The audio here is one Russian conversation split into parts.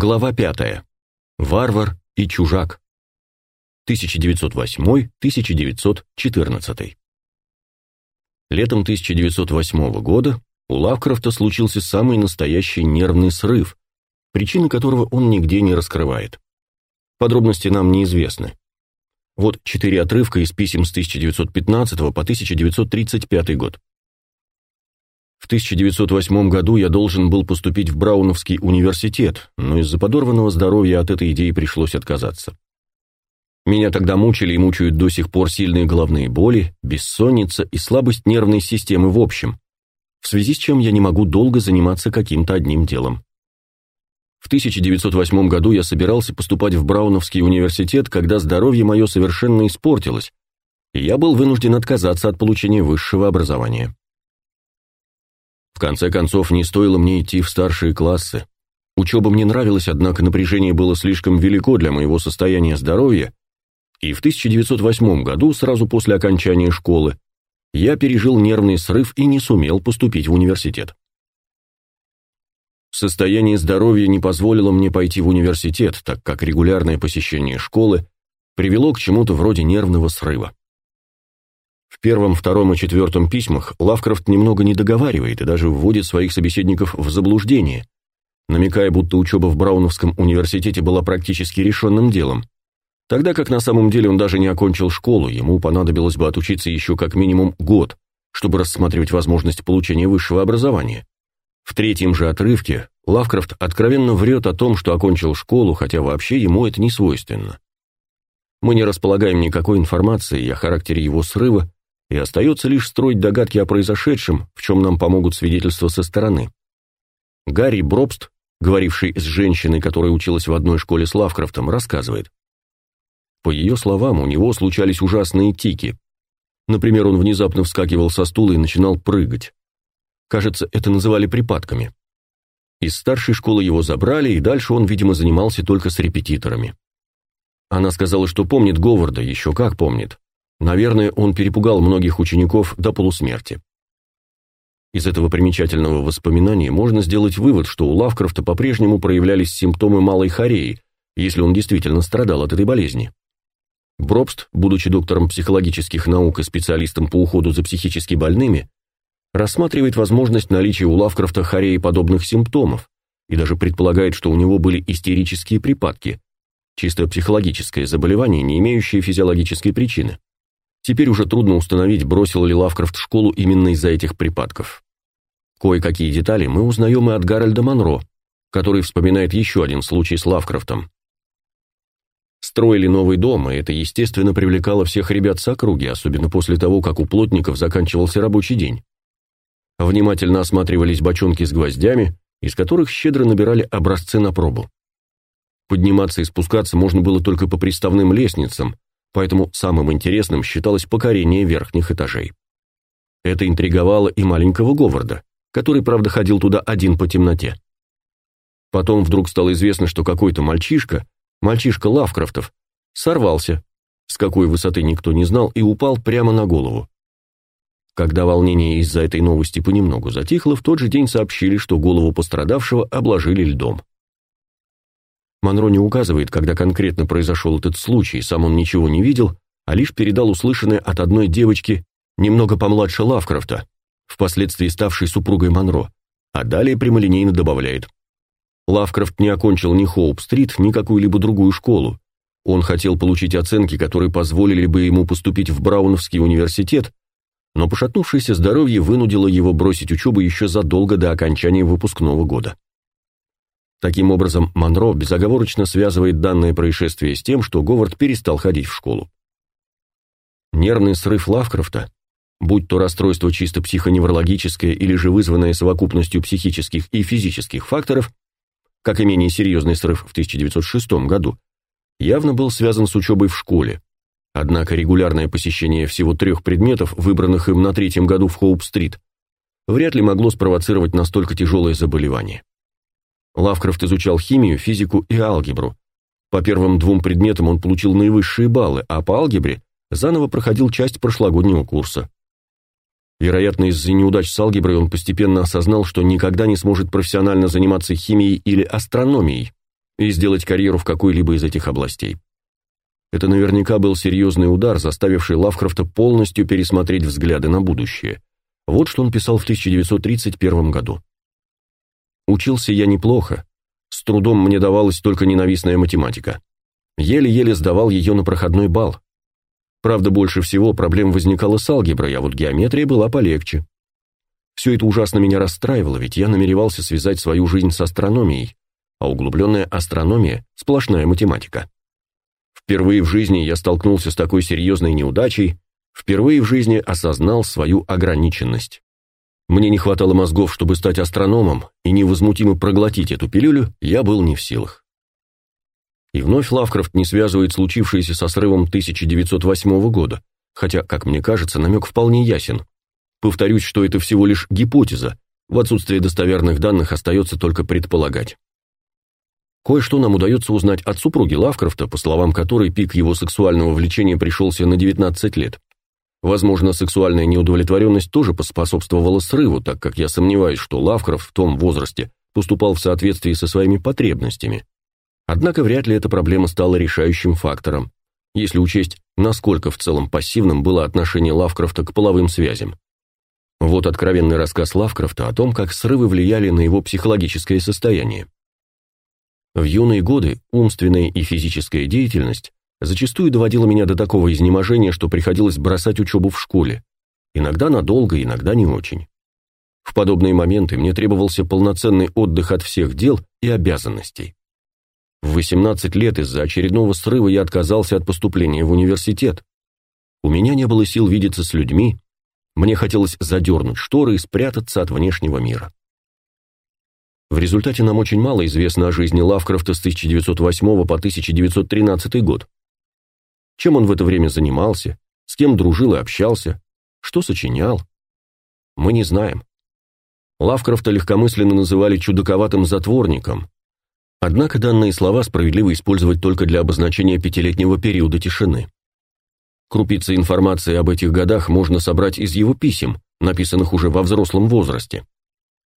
Глава 5. Варвар и чужак. 1908-1914. Летом 1908 года у Лавкрафта случился самый настоящий нервный срыв, причины которого он нигде не раскрывает. Подробности нам неизвестны. Вот четыре отрывка из писем с 1915 по 1935 год. В 1908 году я должен был поступить в Брауновский университет, но из-за подорванного здоровья от этой идеи пришлось отказаться. Меня тогда мучили и мучают до сих пор сильные головные боли, бессонница и слабость нервной системы в общем, в связи с чем я не могу долго заниматься каким-то одним делом. В 1908 году я собирался поступать в Брауновский университет, когда здоровье мое совершенно испортилось, и я был вынужден отказаться от получения высшего образования. В конце концов, не стоило мне идти в старшие классы. Учеба мне нравилась, однако напряжение было слишком велико для моего состояния здоровья, и в 1908 году, сразу после окончания школы, я пережил нервный срыв и не сумел поступить в университет. Состояние здоровья не позволило мне пойти в университет, так как регулярное посещение школы привело к чему-то вроде нервного срыва. В первом, втором и четвертом письмах Лавкрафт немного не договаривает и даже вводит своих собеседников в заблуждение, намекая, будто учеба в Брауновском университете была практически решенным делом, тогда как на самом деле он даже не окончил школу, ему понадобилось бы отучиться еще как минимум год, чтобы рассматривать возможность получения высшего образования. В третьем же отрывке Лавкрафт откровенно врет о том, что окончил школу, хотя вообще ему это не свойственно. Мы не располагаем никакой информацией о характере его срыва, и остается лишь строить догадки о произошедшем, в чем нам помогут свидетельства со стороны. Гарри Бробст, говоривший с женщиной, которая училась в одной школе с Лавкрафтом, рассказывает. По ее словам, у него случались ужасные тики. Например, он внезапно вскакивал со стула и начинал прыгать. Кажется, это называли припадками. Из старшей школы его забрали, и дальше он, видимо, занимался только с репетиторами. Она сказала, что помнит Говарда, еще как помнит, Наверное, он перепугал многих учеников до полусмерти. Из этого примечательного воспоминания можно сделать вывод, что у Лавкрафта по-прежнему проявлялись симптомы малой хореи, если он действительно страдал от этой болезни. Бробст, будучи доктором психологических наук и специалистом по уходу за психически больными, рассматривает возможность наличия у Лавкрафта хореи подобных симптомов и даже предполагает, что у него были истерические припадки, чисто психологическое заболевание, не имеющее физиологической причины. Теперь уже трудно установить, бросил ли Лавкрафт школу именно из-за этих припадков. Кое-какие детали мы узнаем и от Гарольда Монро, который вспоминает еще один случай с Лавкрафтом. Строили новый дом, и это, естественно, привлекало всех ребят с округи, особенно после того, как у плотников заканчивался рабочий день. Внимательно осматривались бочонки с гвоздями, из которых щедро набирали образцы на пробу. Подниматься и спускаться можно было только по приставным лестницам, поэтому самым интересным считалось покорение верхних этажей. Это интриговало и маленького Говарда, который, правда, ходил туда один по темноте. Потом вдруг стало известно, что какой-то мальчишка, мальчишка Лавкрафтов, сорвался, с какой высоты никто не знал, и упал прямо на голову. Когда волнение из-за этой новости понемногу затихло, в тот же день сообщили, что голову пострадавшего обложили льдом. Монро не указывает, когда конкретно произошел этот случай, сам он ничего не видел, а лишь передал услышанное от одной девочки, немного помладше Лавкрафта, впоследствии ставшей супругой Монро, а далее прямолинейно добавляет. Лавкрафт не окончил ни Хоуп-стрит, ни какую-либо другую школу. Он хотел получить оценки, которые позволили бы ему поступить в Брауновский университет, но пошатнувшееся здоровье вынудило его бросить учебу еще задолго до окончания выпускного года. Таким образом, Монро безоговорочно связывает данное происшествие с тем, что Говард перестал ходить в школу. Нервный срыв Лавкрафта, будь то расстройство чисто психоневрологическое или же вызванное совокупностью психических и физических факторов, как и менее серьезный срыв в 1906 году, явно был связан с учебой в школе. Однако регулярное посещение всего трех предметов, выбранных им на третьем году в Хоуп-стрит, вряд ли могло спровоцировать настолько тяжелое заболевание. Лавкрафт изучал химию, физику и алгебру. По первым двум предметам он получил наивысшие баллы, а по алгебре заново проходил часть прошлогоднего курса. Вероятно, из-за неудач с алгеброй он постепенно осознал, что никогда не сможет профессионально заниматься химией или астрономией, и сделать карьеру в какой-либо из этих областей. Это наверняка был серьезный удар, заставивший Лавкрафта полностью пересмотреть взгляды на будущее. Вот что он писал в 1931 году. «Учился я неплохо. С трудом мне давалась только ненавистная математика. Еле-еле сдавал ее на проходной бал. Правда, больше всего проблем возникало с алгеброй, а вот геометрия была полегче. Все это ужасно меня расстраивало, ведь я намеревался связать свою жизнь с астрономией, а углубленная астрономия – сплошная математика. Впервые в жизни я столкнулся с такой серьезной неудачей, впервые в жизни осознал свою ограниченность. Мне не хватало мозгов, чтобы стать астрономом, и невозмутимо проглотить эту пилюлю я был не в силах. И вновь Лавкрафт не связывает случившееся со срывом 1908 года, хотя, как мне кажется, намек вполне ясен. Повторюсь, что это всего лишь гипотеза, в отсутствие достоверных данных остается только предполагать. Кое-что нам удается узнать от супруги Лавкрафта, по словам которой пик его сексуального влечения пришелся на 19 лет. Возможно, сексуальная неудовлетворенность тоже поспособствовала срыву, так как я сомневаюсь, что Лавкрафт в том возрасте поступал в соответствии со своими потребностями. Однако вряд ли эта проблема стала решающим фактором, если учесть, насколько в целом пассивным было отношение Лавкрафта к половым связям. Вот откровенный рассказ Лавкрафта о том, как срывы влияли на его психологическое состояние. В юные годы умственная и физическая деятельность зачастую доводила меня до такого изнеможения, что приходилось бросать учебу в школе. Иногда надолго, иногда не очень. В подобные моменты мне требовался полноценный отдых от всех дел и обязанностей. В 18 лет из-за очередного срыва я отказался от поступления в университет. У меня не было сил видеться с людьми, мне хотелось задернуть шторы и спрятаться от внешнего мира. В результате нам очень мало известно о жизни Лавкрафта с 1908 по 1913 год. Чем он в это время занимался, с кем дружил и общался, что сочинял, мы не знаем. Лавкрафта легкомысленно называли чудаковатым затворником. Однако данные слова справедливо использовать только для обозначения пятилетнего периода тишины. Крупицы информации об этих годах можно собрать из его писем, написанных уже во взрослом возрасте.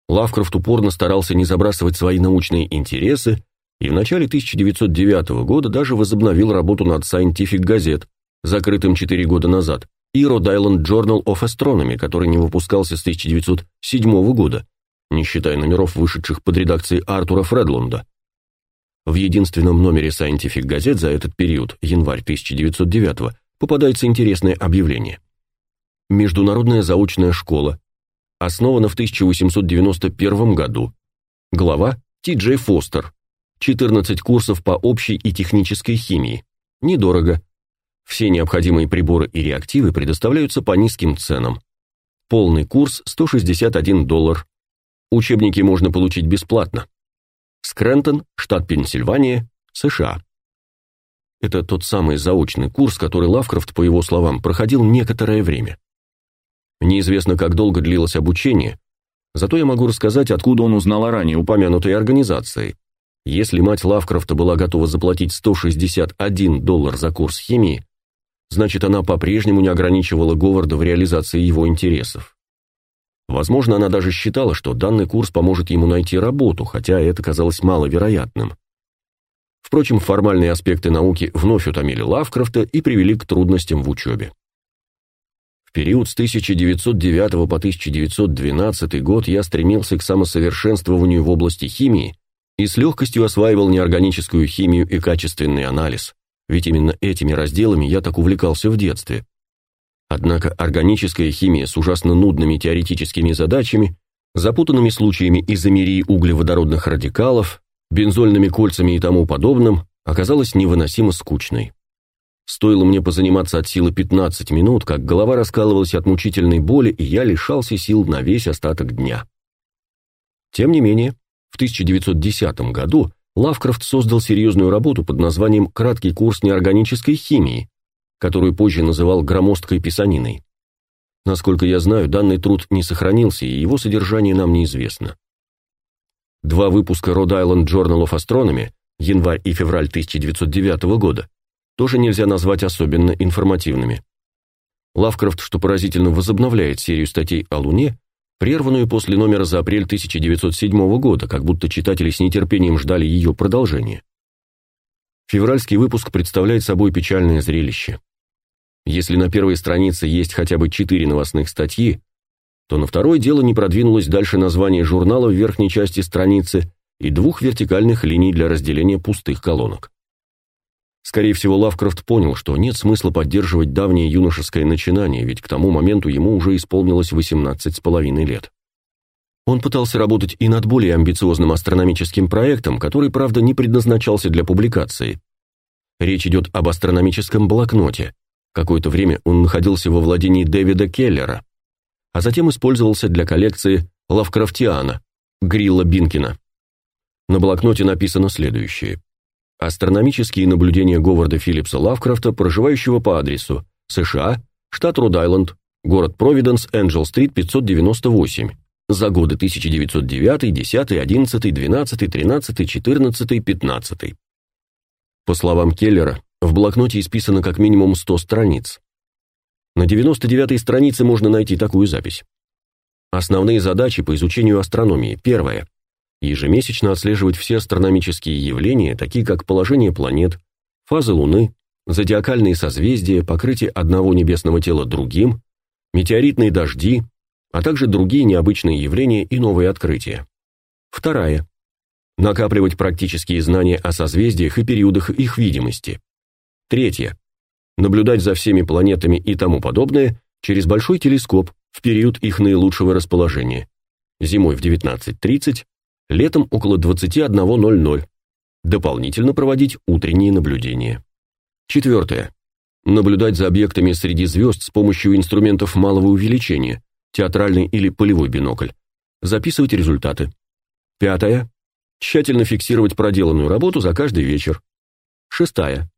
Лавкрафт упорно старался не забрасывать свои научные интересы и в начале 1909 года даже возобновил работу над Scientific Gazette, закрытым 4 года назад, и Rhode Island Journal of Astronomy, который не выпускался с 1907 года, не считая номеров, вышедших под редакцией Артура Фредлунда. В единственном номере Scientific Gazette за этот период, январь 1909 попадается интересное объявление. Международная заочная школа, основана в 1891 году. Глава Ти Джей Фостер. 14 курсов по общей и технической химии. Недорого. Все необходимые приборы и реактивы предоставляются по низким ценам. Полный курс 161 доллар. Учебники можно получить бесплатно. Скрентон, штат Пенсильвания, США. Это тот самый заочный курс, который Лавкрафт, по его словам, проходил некоторое время. Неизвестно, как долго длилось обучение, зато я могу рассказать, откуда он узнал о ранее упомянутой организации. Если мать Лавкрафта была готова заплатить 161 доллар за курс химии, значит, она по-прежнему не ограничивала Говарда в реализации его интересов. Возможно, она даже считала, что данный курс поможет ему найти работу, хотя это казалось маловероятным. Впрочем, формальные аспекты науки вновь утомили Лавкрафта и привели к трудностям в учебе. В период с 1909 по 1912 год я стремился к самосовершенствованию в области химии и с легкостью осваивал неорганическую химию и качественный анализ, ведь именно этими разделами я так увлекался в детстве. Однако органическая химия с ужасно нудными теоретическими задачами, запутанными случаями изомерии углеводородных радикалов, бензольными кольцами и тому подобным, оказалась невыносимо скучной. Стоило мне позаниматься от силы 15 минут, как голова раскалывалась от мучительной боли, и я лишался сил на весь остаток дня. Тем не менее, в 1910 году Лавкрафт создал серьезную работу под названием «Краткий курс неорганической химии», которую позже называл громоздкой писаниной. Насколько я знаю, данный труд не сохранился, и его содержание нам неизвестно. Два выпуска Rhode Island Journal of Astronomy, январь и февраль 1909 года, тоже нельзя назвать особенно информативными. Лавкрафт, что поразительно, возобновляет серию статей о Луне, прерванную после номера за апрель 1907 года, как будто читатели с нетерпением ждали ее продолжения. Февральский выпуск представляет собой печальное зрелище. Если на первой странице есть хотя бы четыре новостных статьи, то на второй дело не продвинулось дальше названия журнала в верхней части страницы и двух вертикальных линий для разделения пустых колонок. Скорее всего, Лавкрафт понял, что нет смысла поддерживать давнее юношеское начинание, ведь к тому моменту ему уже исполнилось 18 с половиной лет. Он пытался работать и над более амбициозным астрономическим проектом, который, правда, не предназначался для публикации. Речь идет об астрономическом блокноте. Какое-то время он находился во владении Дэвида Келлера, а затем использовался для коллекции Лавкрафтиана, Грилла Бинкина. На блокноте написано следующее. Астрономические наблюдения Говарда Филлипса Лавкрафта, проживающего по адресу США, штат Род-Айленд, город Провиденс, Энджел-стрит, 598, за годы 1909, 10, 11, 12, 13, 14, 15. По словам Келлера, в блокноте исписано как минимум 100 страниц. На 99-й странице можно найти такую запись. Основные задачи по изучению астрономии. Первое ежемесячно отслеживать все астрономические явления, такие как положение планет, фазы Луны, зодиакальные созвездия, покрытие одного небесного тела другим, метеоритные дожди, а также другие необычные явления и новые открытия. Вторая. Накапливать практические знания о созвездиях и периодах их видимости. Третье. Наблюдать за всеми планетами и тому подобное через большой телескоп в период их наилучшего расположения. Зимой в 19.30, летом около 21.00. Дополнительно проводить утренние наблюдения. Четвертое. Наблюдать за объектами среди звезд с помощью инструментов малого увеличения, театральный или полевой бинокль. Записывать результаты. Пятое. Тщательно фиксировать проделанную работу за каждый вечер. Шестая.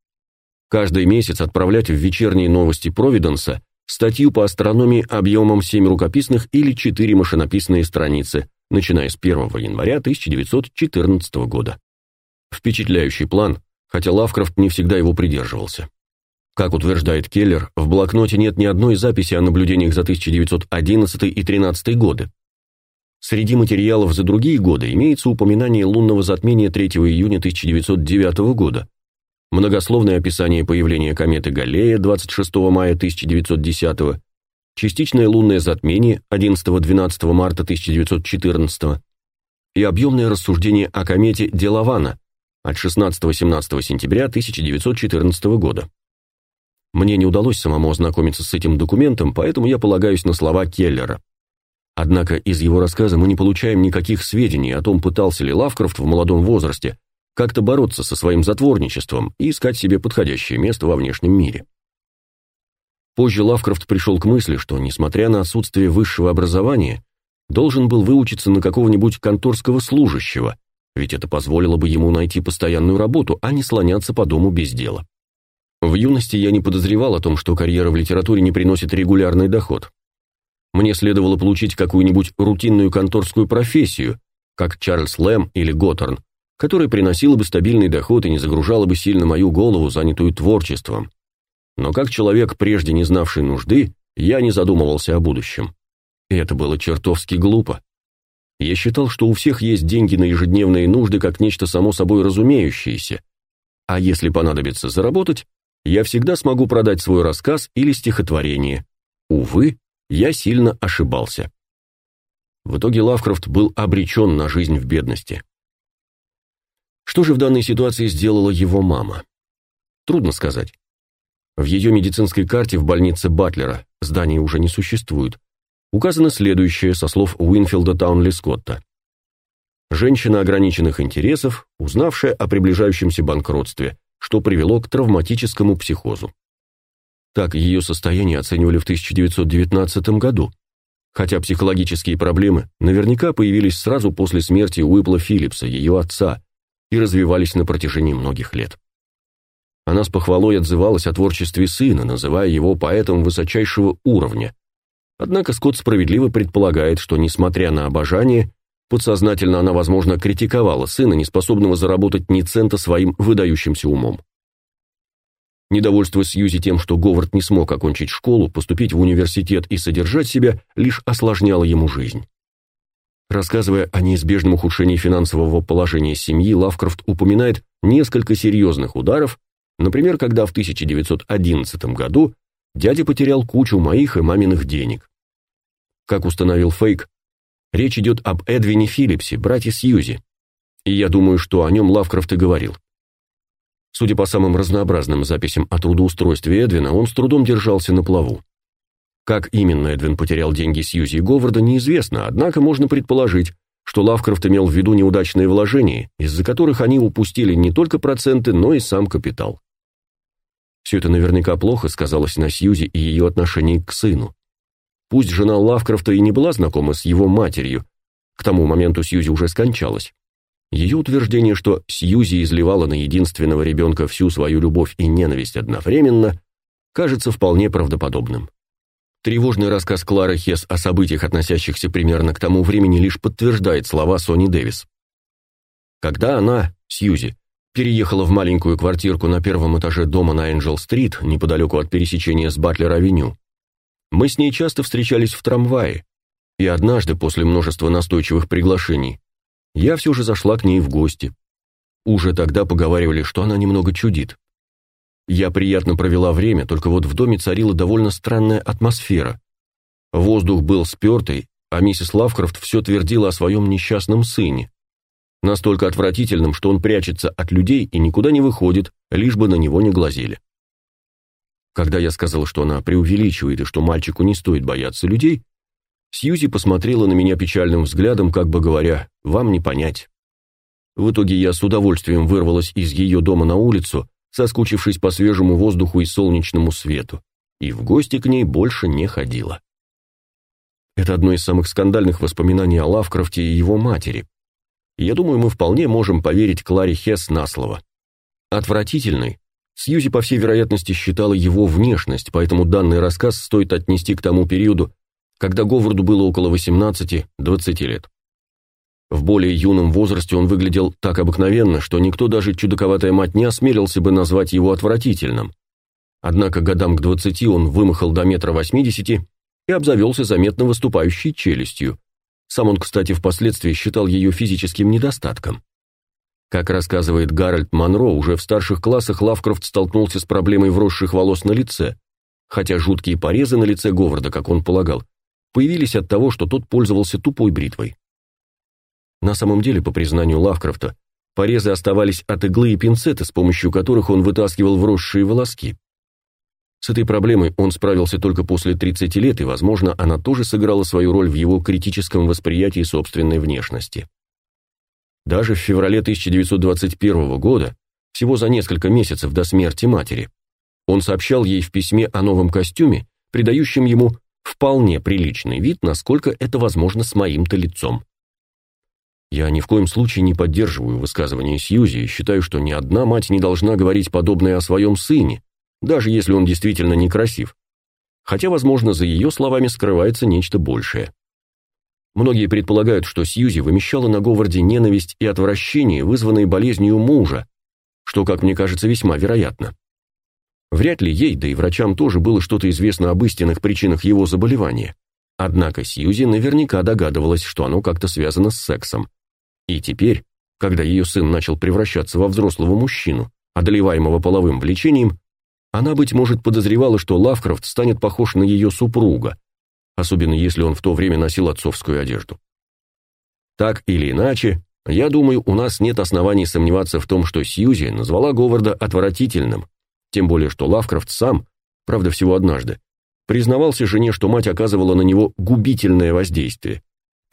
Каждый месяц отправлять в вечерние новости Провиденса статью по астрономии объемом 7 рукописных или 4 машинописные страницы, начиная с 1 января 1914 года. Впечатляющий план, хотя Лавкрафт не всегда его придерживался. Как утверждает Келлер, в блокноте нет ни одной записи о наблюдениях за 1911 и 13 годы. Среди материалов за другие годы имеется упоминание лунного затмения 3 июня 1909 года, многословное описание появления кометы Галлея 26 мая 1910 года, частичное лунное затмение 11-12 марта 1914 и объемное рассуждение о комете Делавана от 16-17 сентября 1914 года. Мне не удалось самому ознакомиться с этим документом, поэтому я полагаюсь на слова Келлера. Однако из его рассказа мы не получаем никаких сведений о том, пытался ли Лавкрафт в молодом возрасте как-то бороться со своим затворничеством и искать себе подходящее место во внешнем мире. Позже Лавкрафт пришел к мысли, что, несмотря на отсутствие высшего образования, должен был выучиться на какого-нибудь конторского служащего, ведь это позволило бы ему найти постоянную работу, а не слоняться по дому без дела. В юности я не подозревал о том, что карьера в литературе не приносит регулярный доход. Мне следовало получить какую-нибудь рутинную конторскую профессию, как Чарльз Лэм или Готтерн, которая приносила бы стабильный доход и не загружала бы сильно мою голову, занятую творчеством. Но как человек, прежде не знавший нужды, я не задумывался о будущем. И это было чертовски глупо. Я считал, что у всех есть деньги на ежедневные нужды как нечто само собой разумеющееся. А если понадобится заработать, я всегда смогу продать свой рассказ или стихотворение. Увы, я сильно ошибался. В итоге Лавкрафт был обречен на жизнь в бедности. Что же в данной ситуации сделала его мама? Трудно сказать. В ее медицинской карте в больнице Батлера, здание уже не существует, указано следующее со слов Уинфилда Таунли Скотта. Женщина ограниченных интересов, узнавшая о приближающемся банкротстве, что привело к травматическому психозу. Так ее состояние оценивали в 1919 году, хотя психологические проблемы наверняка появились сразу после смерти Уипла Филлипса, ее отца, и развивались на протяжении многих лет. Она с похвалой отзывалась о творчестве сына, называя его поэтом высочайшего уровня. Однако Скотт справедливо предполагает, что, несмотря на обожание, подсознательно она, возможно, критиковала сына, неспособного заработать ни цента своим выдающимся умом. Недовольство Сьюзи тем, что Говард не смог окончить школу, поступить в университет и содержать себя, лишь осложняло ему жизнь. Рассказывая о неизбежном ухудшении финансового положения семьи, Лавкрафт упоминает несколько серьезных ударов, например, когда в 1911 году дядя потерял кучу моих и маминых денег. Как установил Фейк, речь идет об Эдвине Филлипсе, брате Сьюзи, и я думаю, что о нем Лавкрафт и говорил. Судя по самым разнообразным записям о трудоустройстве Эдвина, он с трудом держался на плаву. Как именно Эдвин потерял деньги Сьюзи и Говарда, неизвестно, однако можно предположить, что Лавкрафт имел в виду неудачные вложения, из-за которых они упустили не только проценты, но и сам капитал. Все это наверняка плохо сказалось на Сьюзи и ее отношении к сыну. Пусть жена Лавкрафта и не была знакома с его матерью, к тому моменту Сьюзи уже скончалась. Ее утверждение, что Сьюзи изливала на единственного ребенка всю свою любовь и ненависть одновременно, кажется вполне правдоподобным. Тревожный рассказ Клары Хес о событиях, относящихся примерно к тому времени, лишь подтверждает слова Сони Дэвис. Когда она, Сьюзи, переехала в маленькую квартирку на первом этаже дома на Энджел-стрит, неподалеку от пересечения с Батлер-авеню, мы с ней часто встречались в трамвае, и однажды, после множества настойчивых приглашений, я все же зашла к ней в гости. Уже тогда поговаривали, что она немного чудит. Я приятно провела время, только вот в доме царила довольно странная атмосфера. Воздух был спертый, а миссис Лавкрафт все твердила о своем несчастном сыне. Настолько отвратительным, что он прячется от людей и никуда не выходит, лишь бы на него не глазели. Когда я сказал, что она преувеличивает и что мальчику не стоит бояться людей, Сьюзи посмотрела на меня печальным взглядом, как бы говоря, «Вам не понять». В итоге я с удовольствием вырвалась из ее дома на улицу, соскучившись по свежему воздуху и солнечному свету, и в гости к ней больше не ходила. Это одно из самых скандальных воспоминаний о Лавкрафте и его матери. Я думаю, мы вполне можем поверить Кларе Хесс на слово. Отвратительной Сьюзи, по всей вероятности, считала его внешность, поэтому данный рассказ стоит отнести к тому периоду, когда Говарду было около 18-20 лет. В более юном возрасте он выглядел так обыкновенно, что никто, даже чудаковатая мать, не осмелился бы назвать его отвратительным. Однако годам к двадцати он вымахал до метра восьмидесяти и обзавелся заметно выступающей челюстью. Сам он, кстати, впоследствии считал ее физическим недостатком. Как рассказывает Гарольд Монро, уже в старших классах Лавкрафт столкнулся с проблемой вросших волос на лице, хотя жуткие порезы на лице Говарда, как он полагал, появились от того, что тот пользовался тупой бритвой. На самом деле, по признанию Лавкрафта, порезы оставались от иглы и пинцета, с помощью которых он вытаскивал вросшие волоски. С этой проблемой он справился только после 30 лет, и, возможно, она тоже сыграла свою роль в его критическом восприятии собственной внешности. Даже в феврале 1921 года, всего за несколько месяцев до смерти матери, он сообщал ей в письме о новом костюме, придающем ему вполне приличный вид, насколько это возможно с моим-то лицом. Я ни в коем случае не поддерживаю высказывания Сьюзи и считаю, что ни одна мать не должна говорить подобное о своем сыне, даже если он действительно некрасив. Хотя, возможно, за ее словами скрывается нечто большее. Многие предполагают, что Сьюзи вымещала на Говарде ненависть и отвращение, вызванные болезнью мужа, что, как мне кажется, весьма вероятно. Вряд ли ей, да и врачам тоже было что-то известно об истинных причинах его заболевания. Однако Сьюзи наверняка догадывалась, что оно как-то связано с сексом. И теперь, когда ее сын начал превращаться во взрослого мужчину, одолеваемого половым влечением, она, быть может, подозревала, что Лавкрафт станет похож на ее супруга, особенно если он в то время носил отцовскую одежду. Так или иначе, я думаю, у нас нет оснований сомневаться в том, что Сьюзи назвала Говарда отвратительным, тем более что Лавкрафт сам, правда всего однажды, признавался жене, что мать оказывала на него губительное воздействие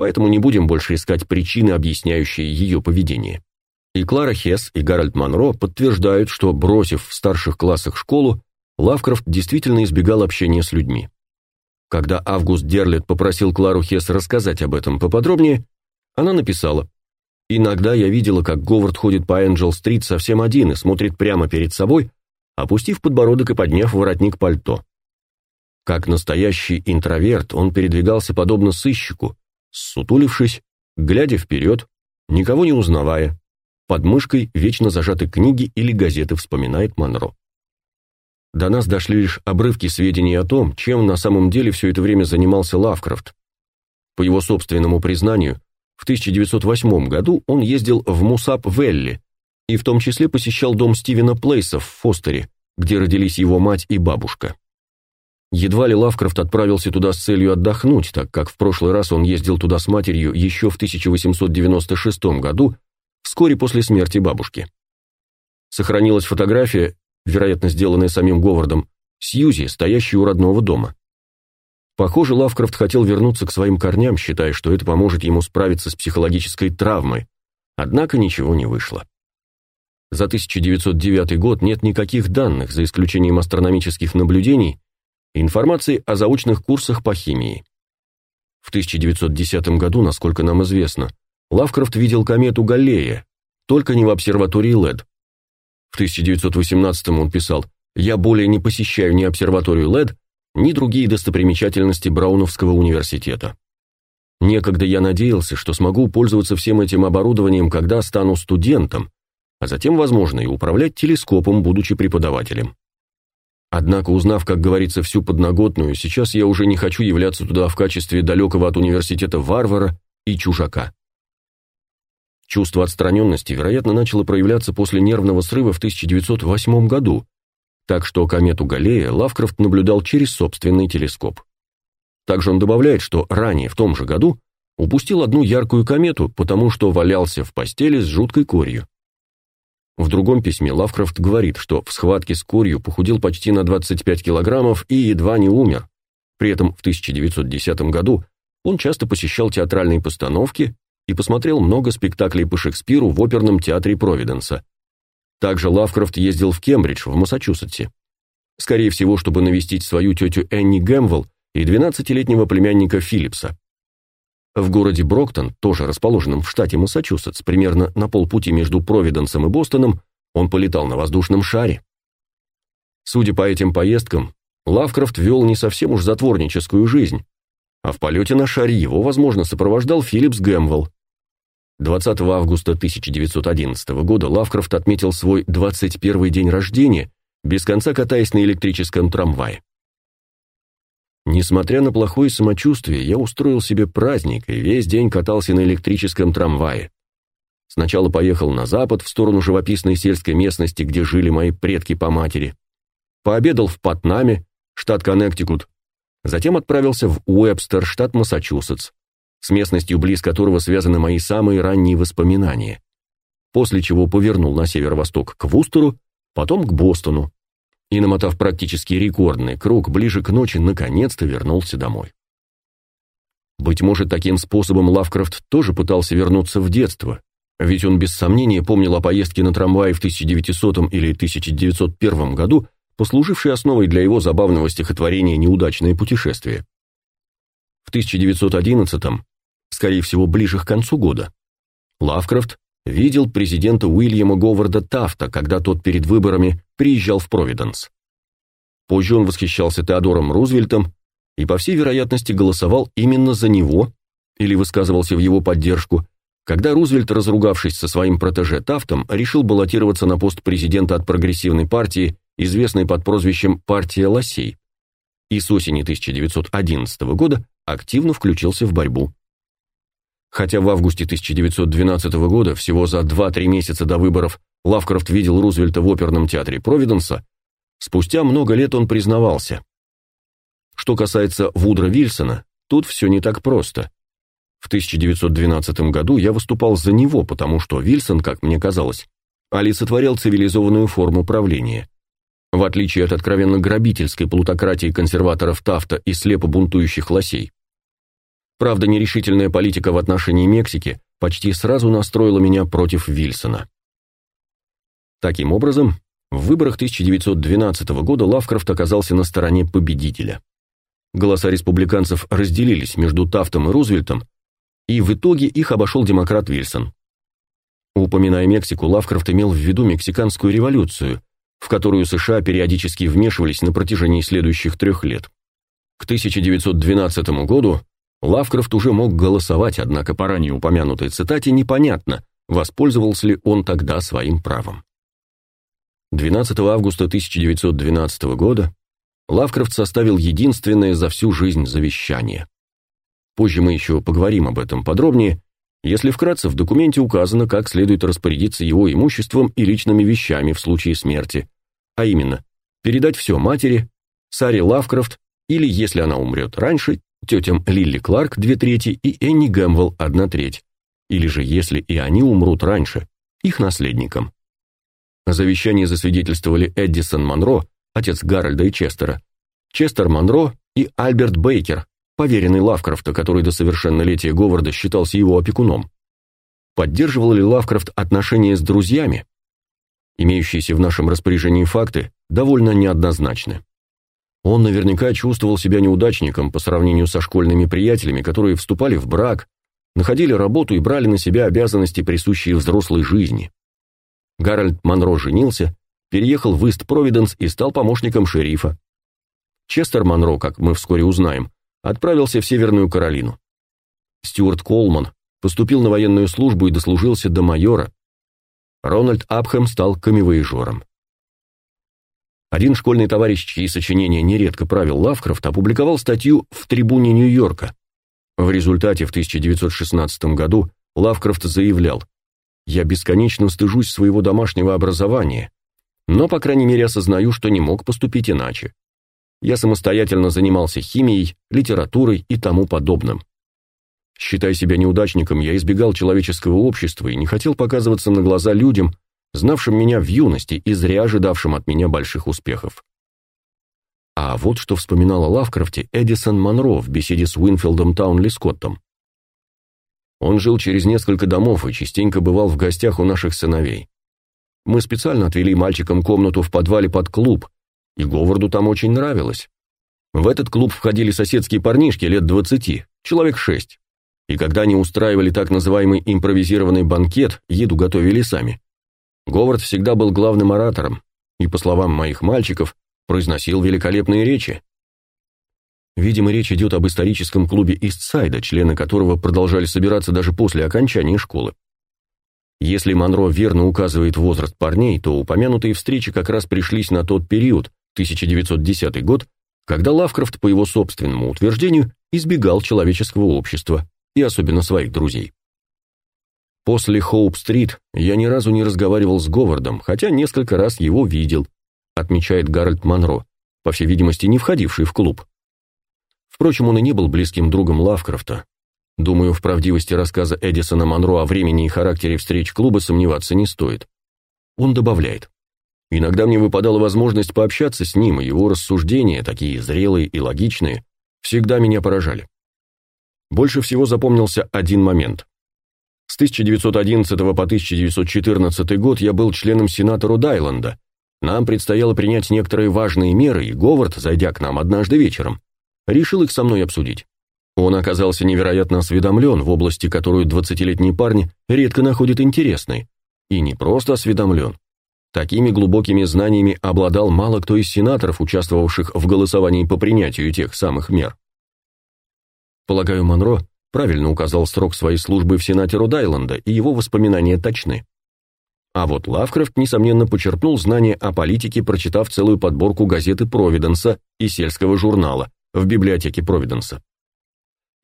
поэтому не будем больше искать причины, объясняющие ее поведение. И Клара Хесс, и Гарольд Монро подтверждают, что, бросив в старших классах школу, Лавкрафт действительно избегал общения с людьми. Когда Август Дерлет попросил Клару Хесс рассказать об этом поподробнее, она написала «Иногда я видела, как Говард ходит по Энджел-стрит совсем один и смотрит прямо перед собой, опустив подбородок и подняв воротник пальто. Как настоящий интроверт, он передвигался подобно сыщику, сутулившись, глядя вперед, никого не узнавая, под мышкой вечно зажаты книги или газеты, вспоминает Монро. До нас дошли лишь обрывки сведений о том, чем на самом деле все это время занимался Лавкрафт. По его собственному признанию, В 1908 году он ездил в Мусап-Велли и в том числе посещал дом Стивена Плейса в Фостере, где родились его мать и бабушка. Едва ли Лавкрафт отправился туда с целью отдохнуть, так как в прошлый раз он ездил туда с матерью еще в 1896 году, вскоре после смерти бабушки. Сохранилась фотография, вероятно, сделанная самим Говардом, Сьюзи, стоящей у родного дома. Похоже, Лавкрафт хотел вернуться к своим корням, считая, что это поможет ему справиться с психологической травмой. Однако ничего не вышло. За 1909 год нет никаких данных, за исключением астрономических наблюдений, информации о заочных курсах по химии. В 1910 году, насколько нам известно, Лавкрафт видел комету Галлея, только не в обсерватории ЛЭД. В 1918 он писал «Я более не посещаю ни обсерваторию ЛЭД, ни другие достопримечательности Брауновского университета. Некогда я надеялся, что смогу пользоваться всем этим оборудованием, когда стану студентом, а затем, возможно, и управлять телескопом, будучи преподавателем. Однако, узнав, как говорится, всю подноготную, сейчас я уже не хочу являться туда в качестве далекого от университета варвара и чужака. Чувство отстраненности, вероятно, начало проявляться после нервного срыва в 1908 году, так что комету Галлея Лавкрафт наблюдал через собственный телескоп. Также он добавляет, что ранее, в том же году, упустил одну яркую комету, потому что валялся в постели с жуткой корью. В другом письме Лавкрафт говорит, что в схватке с корью похудел почти на 25 килограммов и едва не умер. При этом в 1910 году он часто посещал театральные постановки и посмотрел много спектаклей по Шекспиру в оперном театре Провиденса, также Лавкрафт ездил в Кембридж, в Массачусетсе. Скорее всего, чтобы навестить свою тетю Энни Гэмвелл и 12-летнего племянника Филлипса. В городе Броктон, тоже расположенном в штате Массачусетс, примерно на полпути между Провиденсом и Бостоном, он полетал на воздушном шаре. Судя по этим поездкам, Лавкрафт вел не совсем уж затворническую жизнь, а в полете на шаре его, возможно, сопровождал Филлипс Гэмвелл, 20 августа 1911 года Лавкрафт отметил свой 21 день рождения, без конца катаясь на электрическом трамвае. Несмотря на плохое самочувствие, я устроил себе праздник и весь день катался на электрическом трамвае. Сначала поехал на запад, в сторону живописной сельской местности, где жили мои предки по матери. Пообедал в Патнаме, штат Коннектикут. Затем отправился в Уэбстер, штат Массачусетс с местностью, близ которого связаны мои самые ранние воспоминания. После чего повернул на северо-восток к Вустеру, потом к Бостону. И, намотав практически рекордный круг, ближе к ночи наконец-то вернулся домой. Быть может, таким способом Лавкрафт тоже пытался вернуться в детство, ведь он без сомнения помнил о поездке на трамвае в 1900 или 1901 году, послужившей основой для его забавного стихотворения «Неудачное путешествие». В 1911 скорее всего, ближе к концу года. Лавкрафт видел президента Уильяма Говарда Тафта, когда тот перед выборами приезжал в Провиденс. Позже он восхищался Теодором Рузвельтом и, по всей вероятности, голосовал именно за него или высказывался в его поддержку, когда Рузвельт, разругавшись со своим протеже Тафтом, решил баллотироваться на пост президента от прогрессивной партии, известной под прозвищем «Партия лосей», и с осени 1911 года активно включился в борьбу Хотя в августе 1912 года, всего за 2-3 месяца до выборов, Лавкрафт видел Рузвельта в оперном театре Провиденса, спустя много лет он признавался. Что касается Вудра Вильсона, тут все не так просто. В 1912 году я выступал за него, потому что Вильсон, как мне казалось, олицетворял цивилизованную форму правления. В отличие от откровенно грабительской плутократии консерваторов Тафта и слепо бунтующих лосей. Правда, нерешительная политика в отношении Мексики почти сразу настроила меня против Вильсона. Таким образом, в выборах 1912 года Лавкрафт оказался на стороне победителя. Голоса республиканцев разделились между Тафтом и Рузвельтом, и в итоге их обошел демократ Вильсон. Упоминая Мексику, Лавкрафт имел в виду мексиканскую революцию, в которую США периодически вмешивались на протяжении следующих трех лет. К 1912 году Лавкрафт уже мог голосовать, однако по ранее упомянутой цитате непонятно, воспользовался ли он тогда своим правом. 12 августа 1912 года Лавкрафт составил единственное за всю жизнь завещание. Позже мы еще поговорим об этом подробнее, Если вкратце, в документе указано, как следует распорядиться его имуществом и личными вещами в случае смерти, а именно, передать все матери, Саре Лавкрафт, или, если она умрет раньше, тетям Лилли Кларк две трети и Энни Гэмвелл одна треть, или же, если и они умрут раньше, их наследникам. Завещание засвидетельствовали Эдисон Монро, отец Гарольда и Честера, Честер Монро и Альберт Бейкер, поверенный Лавкрафта, который до совершеннолетия Говарда считался его опекуном. Поддерживал ли Лавкрафт отношения с друзьями? Имеющиеся в нашем распоряжении факты довольно неоднозначны. Он наверняка чувствовал себя неудачником по сравнению со школьными приятелями, которые вступали в брак, находили работу и брали на себя обязанности, присущие взрослой жизни. Гарольд Монро женился, переехал в Ист-Провиденс и стал помощником шерифа. Честер Монро, как мы вскоре узнаем, отправился в Северную Каролину. Стюарт Колман поступил на военную службу и дослужился до майора. Рональд Апхэм стал камевоежором. Один школьный товарищ, чьи сочинения нередко правил Лавкрафт, опубликовал статью в «Трибуне Нью-Йорка». В результате в 1916 году Лавкрафт заявлял «Я бесконечно стыжусь своего домашнего образования, но, по крайней мере, осознаю, что не мог поступить иначе. Я самостоятельно занимался химией, литературой и тому подобным. Считая себя неудачником, я избегал человеческого общества и не хотел показываться на глаза людям, знавшим меня в юности и зря ожидавшим от меня больших успехов. А вот что вспоминала Лавкрафте Эдисон Монро в беседе с Уинфилдом Таунли Скоттом. Он жил через несколько домов и частенько бывал в гостях у наших сыновей. Мы специально отвели мальчикам комнату в подвале под клуб, и Говарду там очень нравилось. В этот клуб входили соседские парнишки лет двадцати, человек шесть. И когда они устраивали так называемый импровизированный банкет, еду готовили сами. Говард всегда был главным оратором, и, по словам моих мальчиков, произносил великолепные речи. Видимо, речь идет об историческом клубе Истсайда, члены которого продолжали собираться даже после окончания школы. Если Монро верно указывает возраст парней, то упомянутые встречи как раз пришлись на тот период, 1910 год, когда Лавкрафт, по его собственному утверждению, избегал человеческого общества, и особенно своих друзей. После Хоуп-стрит я ни разу не разговаривал с Говардом, хотя несколько раз его видел, отмечает Гарольд Монро, по всей видимости, не входивший в клуб. Впрочем, он и не был близким другом Лавкрафта. Думаю, в правдивости рассказа Эдисона Монро о времени и характере встреч клуба сомневаться не стоит. Он добавляет: Иногда мне выпадала возможность пообщаться с ним, и его рассуждения, такие зрелые и логичные, всегда меня поражали. Больше всего запомнился один момент. С 1911 по 1914 год я был членом Сената Род-Айленда. Нам предстояло принять некоторые важные меры, и Говард, зайдя к нам однажды вечером, решил их со мной обсудить. Он оказался невероятно осведомлен в области, которую двадцатилетние парни редко находят интересной. И не просто осведомлен. Такими глубокими знаниями обладал мало кто из сенаторов, участвовавших в голосовании по принятию тех самых мер. Полагаю, Монро правильно указал срок своей службы в Сенате Род-Айленда, и его воспоминания точны. А вот Лавкрафт, несомненно, почерпнул знания о политике, прочитав целую подборку газеты Провиденса и сельского журнала в библиотеке Провиденса.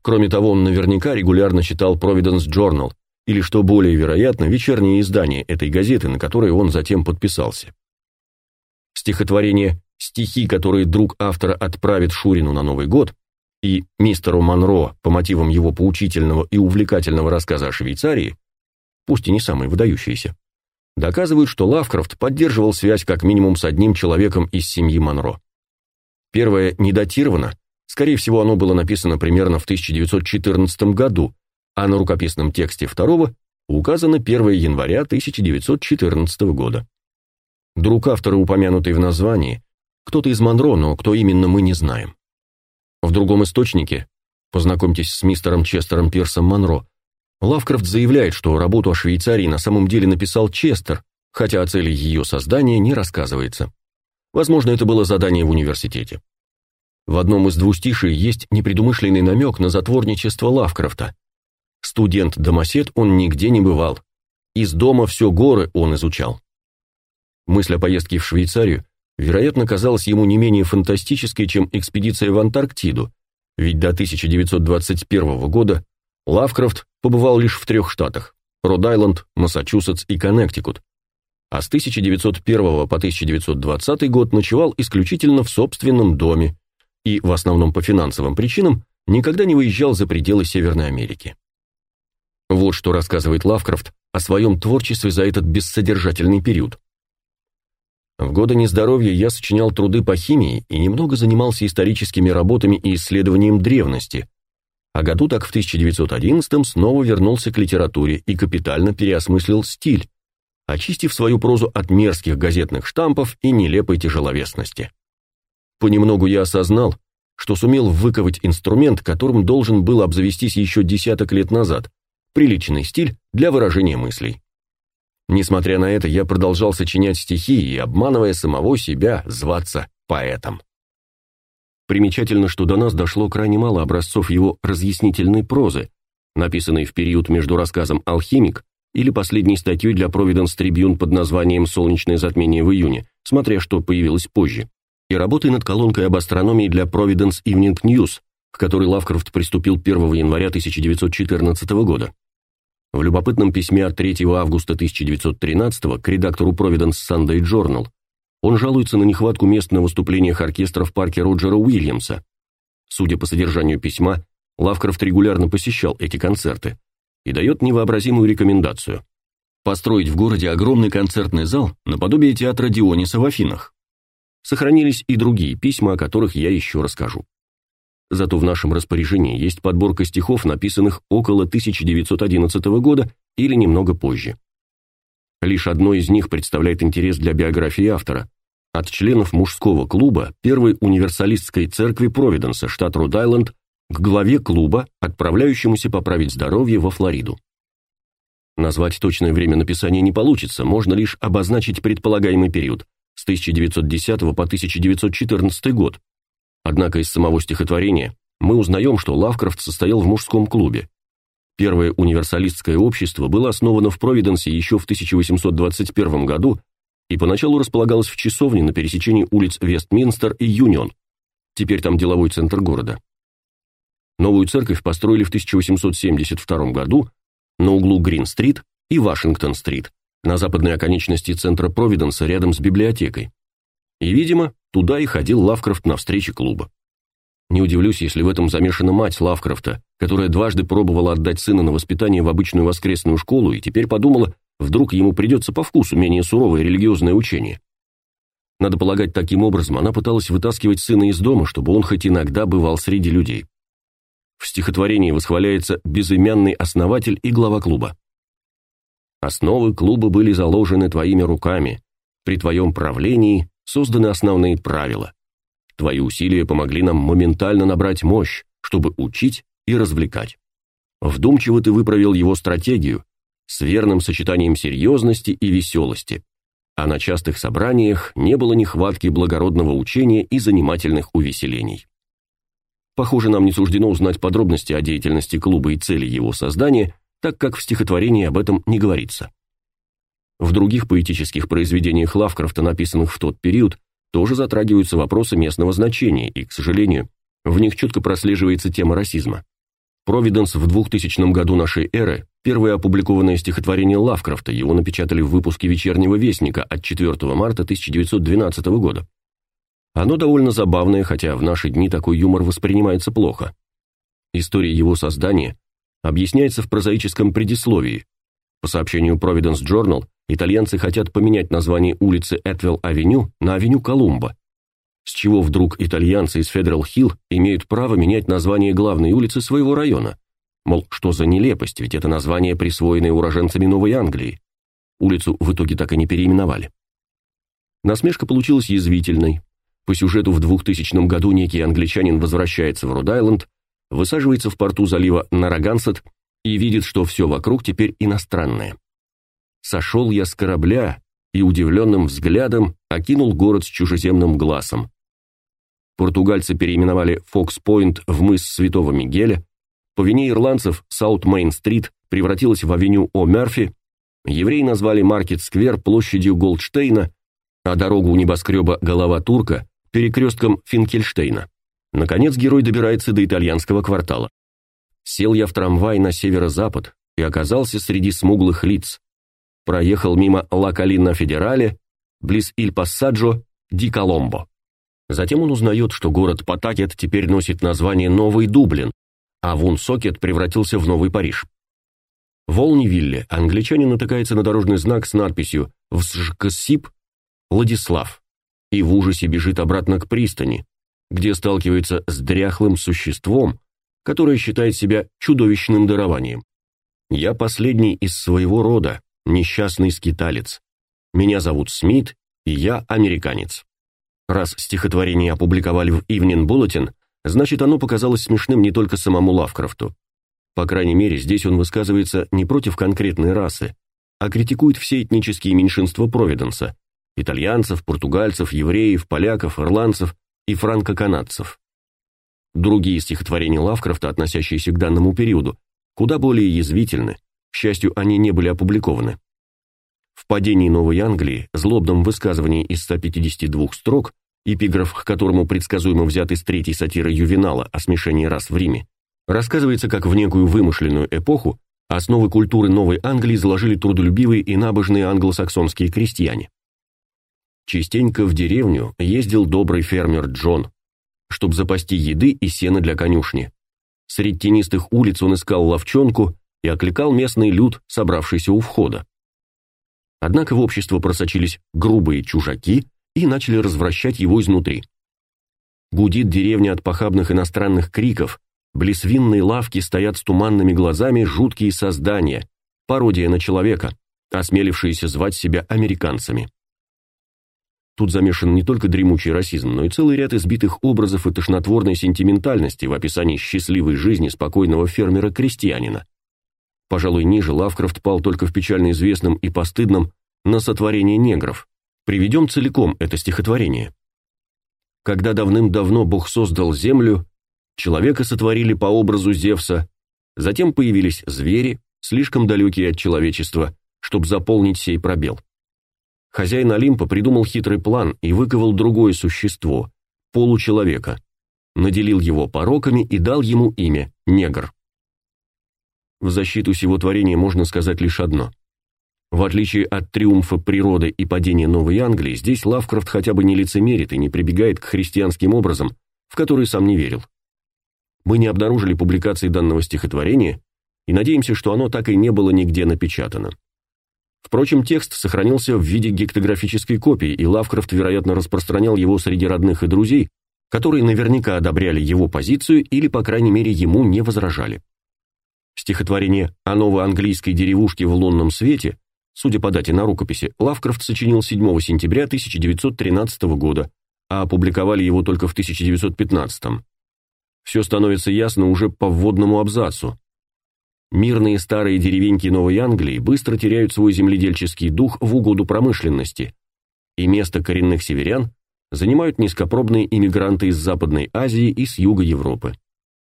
Кроме того, он наверняка регулярно читал Providence Journal, или, что более вероятно, вечернее издание этой газеты, на которое он затем подписался. Стихотворение «Стихи, которые друг автора отправит Шурину на Новый год» и мистеру Монро по мотивам его поучительного и увлекательного рассказа о Швейцарии, пусть и не самый выдающийся, доказывают, что Лавкрафт поддерживал связь как минимум с одним человеком из семьи Монро. Первое не датировано, скорее всего, оно было написано примерно в 1914 году, а на рукописном тексте второго указано 1 января 1914 года. Друг автора, упомянутый в названии, кто-то из Монро, но кто именно мы не знаем. В другом источнике, познакомьтесь с мистером Честером Пирсом Монро, Лавкрафт заявляет, что работу о Швейцарии на самом деле написал Честер, хотя о цели ее создания не рассказывается. Возможно, это было задание в университете. В одном из двустиший есть непредумышленный намек на затворничество Лавкрафта. Студент-домосед он нигде не бывал. Из дома все горы он изучал. Мысль о поездке в Швейцарию вероятно, казалась ему не менее фантастической, чем экспедиция в Антарктиду, ведь до 1921 года Лавкрафт побывал лишь в трех штатах – Род-Айленд, Массачусетс и Коннектикут, а с 1901 по 1920 год ночевал исключительно в собственном доме и, в основном по финансовым причинам, никогда не выезжал за пределы Северной Америки. Вот что рассказывает Лавкрафт о своем творчестве за этот бессодержательный период. В годы нездоровья я сочинял труды по химии и немного занимался историческими работами и исследованием древности. А году так в 1911 снова вернулся к литературе и капитально переосмыслил стиль, очистив свою прозу от мерзких газетных штампов и нелепой тяжеловесности. Понемногу я осознал, что сумел выковать инструмент, которым должен был обзавестись еще десяток лет назад, приличный стиль для выражения мыслей. Несмотря на это, я продолжал сочинять стихи и, обманывая самого себя, зваться поэтом. Примечательно, что до нас дошло крайне мало образцов его разъяснительной прозы, написанной в период между рассказом «Алхимик» или последней статьей для Providence Tribune под названием «Солнечное затмение в июне», смотря что появилось позже, и работой над колонкой об астрономии для Providence Evening News, к которой Лавкрафт приступил 1 января 1914 года. В любопытном письме от 3 августа 1913 к редактору Providence Sunday Journal он жалуется на нехватку мест на выступлениях оркестра в парке Роджера Уильямса. Судя по содержанию письма, Лавкрафт регулярно посещал эти концерты и дает невообразимую рекомендацию построить в городе огромный концертный зал наподобие театра Диониса в Афинах. Сохранились и другие письма, о которых я еще расскажу. Зато в нашем распоряжении есть подборка стихов, написанных около 1911 года или немного позже. Лишь одно из них представляет интерес для биографии автора. От членов мужского клуба Первой универсалистской церкви Провиденса, штат Род-Айленд, к главе клуба, отправляющемуся поправить здоровье во Флориду. Назвать точное время написания не получится, можно лишь обозначить предполагаемый период с 1910 по 1914 год, Однако из самого стихотворения мы узнаем, что Лавкрафт состоял в мужском клубе. Первое универсалистское общество было основано в Провиденсе еще в 1821 году и поначалу располагалось в часовне на пересечении улиц Вестминстер и Юнион. Теперь там деловой центр города. Новую церковь построили в 1872 году на углу Грин-стрит и Вашингтон-стрит, на западной оконечности центра Провиденса рядом с библиотекой. И, видимо, туда и ходил Лавкрафт на встречи клуба. Не удивлюсь, если в этом замешана мать Лавкрафта, которая дважды пробовала отдать сына на воспитание в обычную воскресную школу и теперь подумала, вдруг ему придется по вкусу менее суровое религиозное учение. Надо полагать, таким образом она пыталась вытаскивать сына из дома, чтобы он хоть иногда бывал среди людей. В стихотворении восхваляется безымянный основатель и глава клуба. «Основы клуба были заложены твоими руками. При твоем правлении созданы основные правила. Твои усилия помогли нам моментально набрать мощь, чтобы учить и развлекать. Вдумчиво ты выправил его стратегию с верным сочетанием серьезности и веселости, а на частых собраниях не было нехватки благородного учения и занимательных увеселений. Похоже, нам не суждено узнать подробности о деятельности клуба и цели его создания, так как в стихотворении об этом не говорится. В других поэтических произведениях Лавкрафта, написанных в тот период, тоже затрагиваются вопросы местного значения, и, к сожалению, в них четко прослеживается тема расизма. «Провиденс» в 2000 году нашей эры – первое опубликованное стихотворение Лавкрафта, его напечатали в выпуске «Вечернего вестника» от 4 марта 1912 года. Оно довольно забавное, хотя в наши дни такой юмор воспринимается плохо. История его создания объясняется в прозаическом предисловии. По сообщению Providence Journal, итальянцы хотят поменять название улицы Этвелл-авеню на авеню Колумба. С чего вдруг итальянцы из Федерал-Хилл имеют право менять название главной улицы своего района? Мол, что за нелепость, ведь это название, присвоенное уроженцами Новой Англии. Улицу в итоге так и не переименовали. Насмешка получилась язвительной. По сюжету в 2000 году некий англичанин возвращается в Род-Айленд, высаживается в порту залива Нарагансет и видит, что все вокруг теперь иностранное сошел я с корабля и удивленным взглядом окинул город с чужеземным глазом. Португальцы переименовали Фокс-Пойнт в мыс Святого Мигеля, по вине ирландцев Саут-Мейн-стрит превратилась в авеню О-Мерфи, евреи назвали Маркет-сквер площадью Голдштейна, а дорогу у небоскреба Голова Турка перекрестком Финкельштейна. Наконец герой добирается до итальянского квартала. Сел я в трамвай на северо-запад и оказался среди смуглых лиц. Проехал мимо Ла Калина Федерале, близ Иль-Пассаджо, Ди Коломбо. Затем он узнает, что город Патакет теперь носит название Новый Дублин, а Вунсокет превратился в Новый Париж. В Олнивилле англичанин натыкается на дорожный знак с надписью «Взжксип Владислав» и в ужасе бежит обратно к пристани, где сталкивается с дряхлым существом, которое считает себя чудовищным дарованием. Я последний из своего рода, несчастный скиталец. Меня зовут Смит, и я американец. Раз стихотворение опубликовали в Evening Bulletin, значит, оно показалось смешным не только самому Лавкрафту. По крайней мере, здесь он высказывается не против конкретной расы, а критикует все этнические меньшинства Провиденса: итальянцев, португальцев, евреев, поляков, ирландцев и франко-канадцев. Другие стихотворения Лавкрафта, относящиеся к данному периоду, куда более язвительны. К счастью, они не были опубликованы. В «Падении Новой Англии», злобном высказывании из 152 строк, эпиграф к которому предсказуемо взят из третьей сатиры Ювенала о смешении рас в Риме, рассказывается, как в некую вымышленную эпоху основы культуры Новой Англии заложили трудолюбивые и набожные англосаксонские крестьяне. Частенько в деревню ездил добрый фермер Джон, чтобы запасти еды и сена для конюшни. Среди тенистых улиц он искал ловчонку и окликал местный люд, собравшийся у входа. Однако в общество просочились грубые чужаки и начали развращать его изнутри. Гудит деревня от похабных иностранных криков, близ винной лавки стоят с туманными глазами жуткие создания, пародия на человека, осмелившиеся звать себя американцами. Тут замешан не только дремучий расизм, но и целый ряд избитых образов и тошнотворной сентиментальности в описании счастливой жизни спокойного фермера-крестьянина. Пожалуй, ниже Лавкрафт пал только в печально известном и постыдном «На сотворение негров». Приведем целиком это стихотворение. Когда давным-давно Бог создал землю, человека сотворили по образу Зевса, затем появились звери, слишком далекие от человечества, чтобы заполнить сей пробел. Хозяин Олимпа придумал хитрый план и выковал другое существо получеловека, наделил его пороками и дал ему имя негр. В защиту сего творения можно сказать лишь одно. В отличие от триумфа природы и падения Новой Англии, здесь Лавкрафт хотя бы не лицемерит и не прибегает к христианским образам, в которые сам не верил. Мы не обнаружили публикации данного стихотворения и надеемся, что оно так и не было нигде напечатано. Впрочем, текст сохранился в виде гектографической копии, и Лавкрафт, вероятно, распространял его среди родных и друзей, которые наверняка одобряли его позицию или, по крайней мере, ему не возражали. Стихотворение о новой английской деревушке в лунном свете, судя по дате на рукописи, Лавкрафт сочинил 7 сентября 1913 года, а опубликовали его только в 1915. Все становится ясно уже по вводному абзацу. Мирные старые деревеньки Новой Англии быстро теряют свой земледельческий дух в угоду промышленности, и место коренных северян занимают низкопробные иммигранты из Западной Азии и с юга Европы.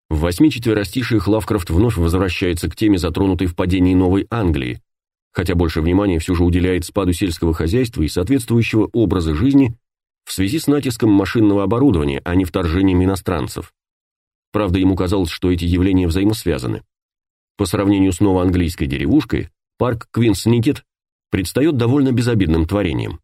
В восьми четверостишиях Лавкрафт вновь возвращается к теме, затронутой в падении Новой Англии, хотя больше внимания все же уделяет спаду сельского хозяйства и соответствующего образа жизни в связи с натиском машинного оборудования, а не вторжением иностранцев. Правда, ему казалось, что эти явления взаимосвязаны. По сравнению с новоанглийской деревушкой, парк Квинс-Никет предстает довольно безобидным творением.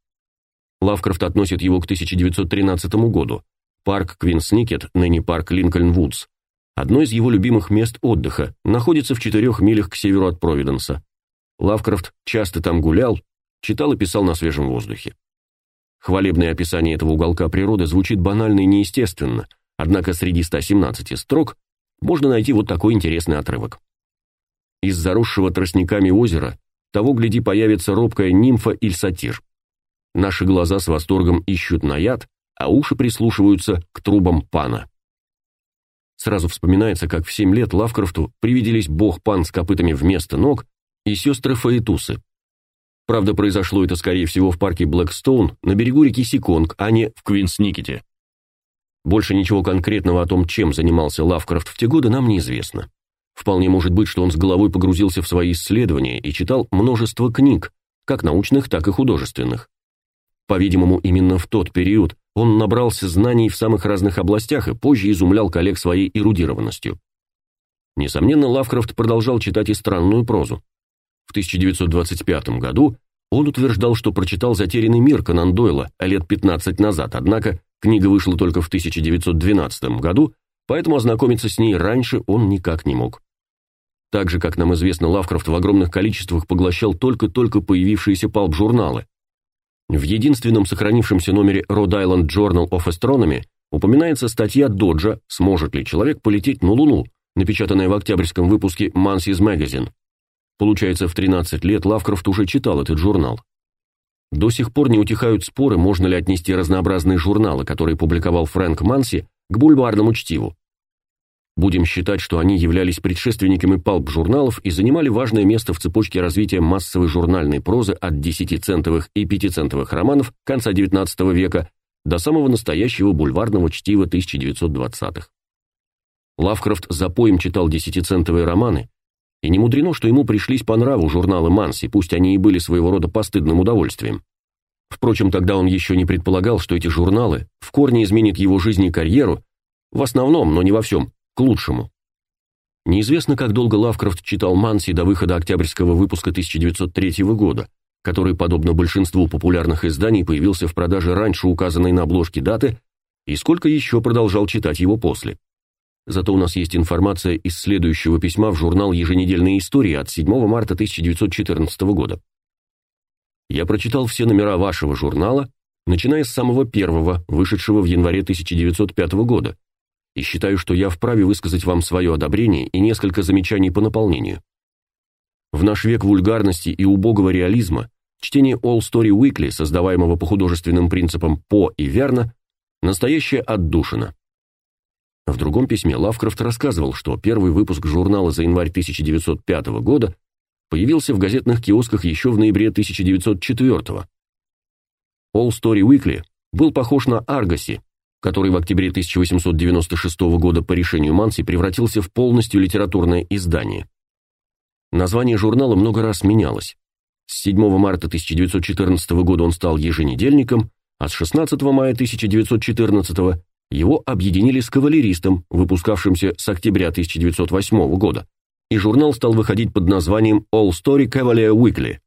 Лавкрафт относит его к 1913 году. Парк Квинс-Никет, ныне парк Линкольн-Вудс, Одно из его любимых мест отдыха находится в четырех милях к северу от Провиденса. Лавкрафт часто там гулял, читал и писал на свежем воздухе. Хвалебное описание этого уголка природы звучит банально и неестественно, однако среди 117 строк можно найти вот такой интересный отрывок. Из заросшего тростниками озера того гляди появится робкая нимфа или сатир. Наши глаза с восторгом ищут на яд, а уши прислушиваются к трубам пана. Сразу вспоминается, как в семь лет Лавкрафту привиделись бог-пан с копытами вместо ног и сестры Фаэтусы. Правда, произошло это, скорее всего, в парке Блэкстоун на берегу реки Сиконг, а не в Квинс-Никете. Больше ничего конкретного о том, чем занимался Лавкрафт в те годы, нам неизвестно. Вполне может быть, что он с головой погрузился в свои исследования и читал множество книг, как научных, так и художественных. По-видимому, именно в тот период он набрался знаний в самых разных областях и позже изумлял коллег своей эрудированностью. Несомненно, Лавкрафт продолжал читать и странную прозу. В 1925 году он утверждал, что прочитал «Затерянный мир» Конан Дойла лет 15 назад, однако книга вышла только в 1912 году, поэтому ознакомиться с ней раньше он никак не мог. Так же, как нам известно, Лавкрафт в огромных количествах поглощал только-только появившиеся палп-журналы. В единственном сохранившемся номере Rhode Island Journal of Astronomy упоминается статья Доджа «Сможет ли человек полететь на Луну?», напечатанная в октябрьском выпуске Mansi's Magazine. Получается, в 13 лет Лавкрафт уже читал этот журнал. До сих пор не утихают споры, можно ли отнести разнообразные журналы, которые публиковал Фрэнк Манси, к бульварному чтиву. Будем считать, что они являлись предшественниками палп-журналов и занимали важное место в цепочке развития массовой журнальной прозы от 10-центовых и 5-центовых романов конца XIX века до самого настоящего бульварного чтива 1920-х. Лавкрафт за поем читал десятицентовые романы, и не мудрено, что ему пришлись по нраву журналы Манси, пусть они и были своего рода постыдным удовольствием. Впрочем, тогда он еще не предполагал, что эти журналы в корне изменят его жизнь и карьеру, в основном, но не во всем, к лучшему. Неизвестно, как долго Лавкрафт читал Манси до выхода октябрьского выпуска 1903 года, который, подобно большинству популярных изданий, появился в продаже раньше указанной на обложке даты, и сколько еще продолжал читать его после. Зато у нас есть информация из следующего письма в журнал «Еженедельные истории» от 7 марта 1914 года. Я прочитал все номера вашего журнала, начиная с самого первого, вышедшего в январе 1905 года, и считаю, что я вправе высказать вам свое одобрение и несколько замечаний по наполнению. В наш век вульгарности и убогого реализма чтение All Story Weekly, создаваемого по художественным принципам По и Верна, настоящая отдушина. В другом письме Лавкрафт рассказывал, что первый выпуск журнала за январь 1905 года появился в газетных киосках еще в ноябре 1904 All Story Weekly был похож на Argosy, который в октябре 1896 года по решению Манси превратился в полностью литературное издание. Название журнала много раз менялось. С 7 марта 1914 года он стал еженедельником, а с 16 мая 1914 его объединили с кавалеристом, выпускавшимся с октября 1908 года, и журнал стал выходить под названием All Story Cavalier Weekly.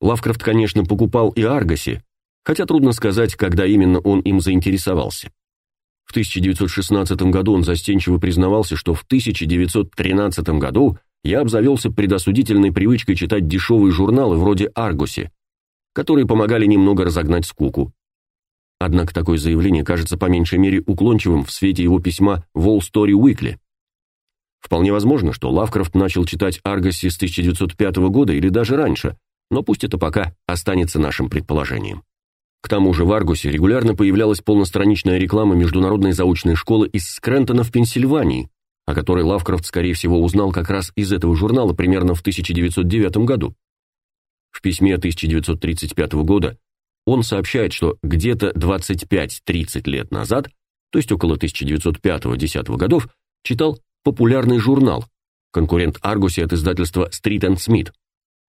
Лавкрафт, конечно, покупал и Аргаси, хотя трудно сказать, когда именно он им заинтересовался. В 1916 году он застенчиво признавался, что в 1913 году я обзавелся предосудительной привычкой читать дешевые журналы вроде «Аргуси», которые помогали немного разогнать скуку. Однако такое заявление кажется по меньшей мере уклончивым в свете его письма Wall Story Weekly. Вполне возможно, что Лавкрафт начал читать «Аргоси» с 1905 года или даже раньше, но пусть это пока останется нашим предположением. К тому же в Аргусе регулярно появлялась полностраничная реклама международной заочной школы из Скрентона в Пенсильвании, о которой Лавкрафт, скорее всего, узнал как раз из этого журнала примерно в 1909 году. В письме 1935 года он сообщает, что где-то 25-30 лет назад, то есть около 1905-10 годов, читал популярный журнал, конкурент Аргусе от издательства Street and Smith.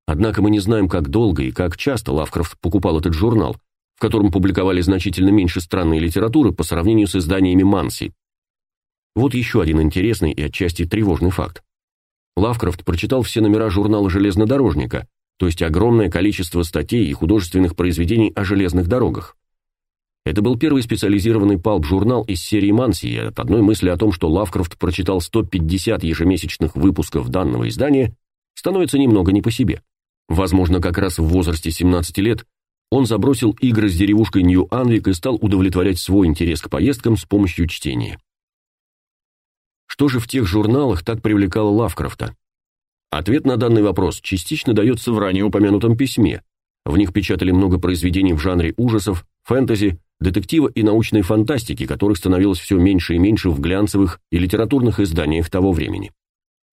Однако мы не знаем, как долго и как часто Лавкрафт покупал этот журнал, в котором публиковали значительно меньше странной литературы по сравнению с изданиями Манси. Вот еще один интересный и отчасти тревожный факт. Лавкрафт прочитал все номера журнала «Железнодорожника», то есть огромное количество статей и художественных произведений о железных дорогах. Это был первый специализированный палп-журнал из серии Манси, и от одной мысли о том, что Лавкрафт прочитал 150 ежемесячных выпусков данного издания, становится немного не по себе. Возможно, как раз в возрасте 17 лет он забросил игры с деревушкой Нью-Анвик и стал удовлетворять свой интерес к поездкам с помощью чтения. Что же в тех журналах так привлекало Лавкрафта? Ответ на данный вопрос частично дается в ранее упомянутом письме. В них печатали много произведений в жанре ужасов, фэнтези, детектива и научной фантастики, которых становилось все меньше и меньше в глянцевых и литературных изданиях того времени.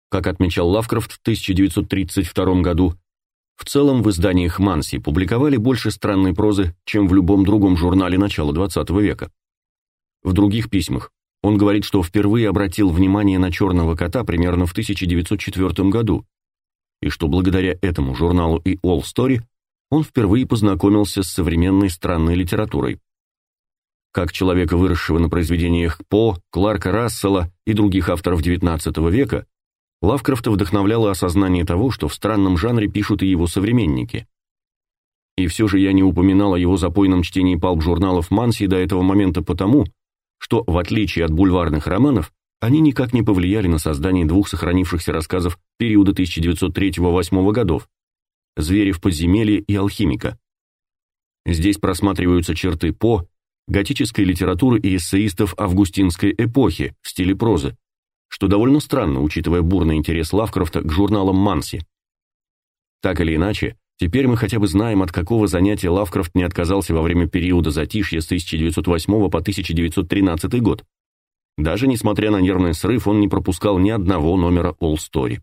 Как отмечал Лавкрафт в 1932 году, в целом в изданиях Манси публиковали больше странной прозы, чем в любом другом журнале начала XX века. В других письмах он говорит, что впервые обратил внимание на черного кота примерно в 1904 году, и что благодаря этому журналу и All Story он впервые познакомился с современной странной литературой. Как человека, выросшего на произведениях По, Кларка Рассела и других авторов XIX века, Лавкрафта вдохновляло осознание того, что в странном жанре пишут и его современники. И все же я не упоминал о его запойном чтении палп-журналов Манси до этого момента потому, что, в отличие от бульварных романов, они никак не повлияли на создание двух сохранившихся рассказов периода 1903-1908 годов «Звери в подземелье» и «Алхимика». Здесь просматриваются черты По, готической литературы и эссеистов августинской эпохи в стиле прозы, что довольно странно, учитывая бурный интерес Лавкрафта к журналам Манси. Так или иначе, теперь мы хотя бы знаем, от какого занятия Лавкрафт не отказался во время периода затишья с 1908 по 1913 год. Даже несмотря на нервный срыв, он не пропускал ни одного номера All Story.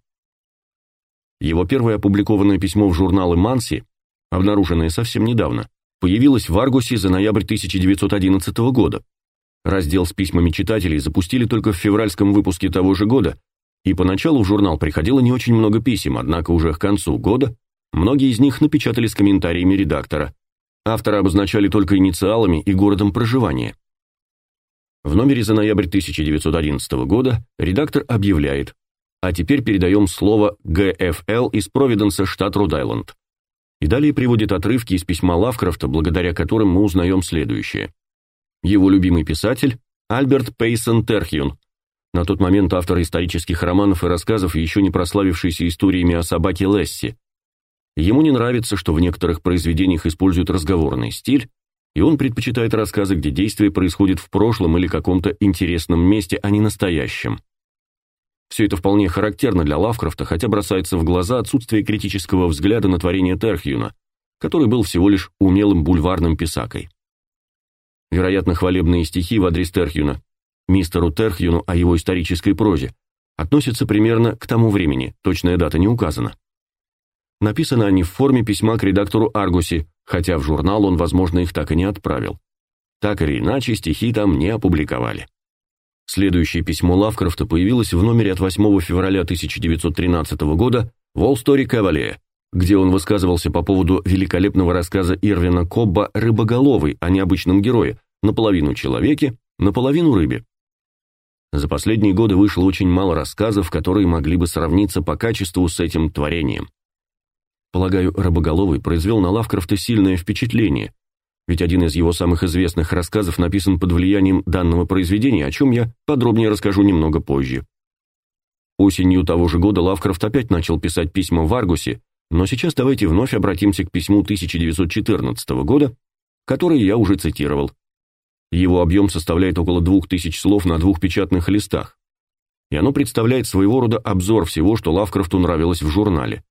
Его первое опубликованное письмо в журналы Манси, обнаруженное совсем недавно, появилось в Аргусе за ноябрь 1911 года. Раздел с письмами читателей запустили только в февральском выпуске того же года, и поначалу в журнал приходило не очень много писем, однако уже к концу года многие из них напечатали с комментариями редактора. Авторы обозначали только инициалами и городом проживания. В номере за ноябрь 1911 года редактор объявляет «А теперь передаем слово ГФЛ из Провиденса, штат Род-Айленд». И далее приводит отрывки из письма Лавкрафта, благодаря которым мы узнаем следующее – его любимый писатель Альберт Пейсон Терхьюн, на тот момент автор исторических романов и рассказов, еще не прославившийся историями о собаке Лесси. Ему не нравится, что в некоторых произведениях используют разговорный стиль, и он предпочитает рассказы, где действие происходит в прошлом или каком-то интересном месте, а не настоящем. Все это вполне характерно для Лавкрафта, хотя бросается в глаза отсутствие критического взгляда на творение Терхьюна, который был всего лишь умелым бульварным писакой вероятно, хвалебные стихи в адрес Терхюна, мистеру Терхюну о его исторической прозе, относятся примерно к тому времени, точная дата не указана. Написаны они в форме письма к редактору Аргуси, хотя в журнал он, возможно, их так и не отправил. Так или иначе, стихи там не опубликовали. Следующее письмо Лавкрафта появилось в номере от 8 февраля 1913 года Wall Story Cavalier, где он высказывался по поводу великолепного рассказа Ирвина Кобба «Рыбоголовый» о необычном герое, наполовину человеке, наполовину рыбе. За последние годы вышло очень мало рассказов, которые могли бы сравниться по качеству с этим творением. Полагаю, «Рыбоголовый» произвел на Лавкрафта сильное впечатление, ведь один из его самых известных рассказов написан под влиянием данного произведения, о чем я подробнее расскажу немного позже. Осенью того же года Лавкрафт опять начал писать письма в Аргусе, но сейчас давайте вновь обратимся к письму 1914 года, которое я уже цитировал. Его объем составляет около 2000 слов на двух печатных листах. И оно представляет своего рода обзор всего, что Лавкрафту нравилось в журнале.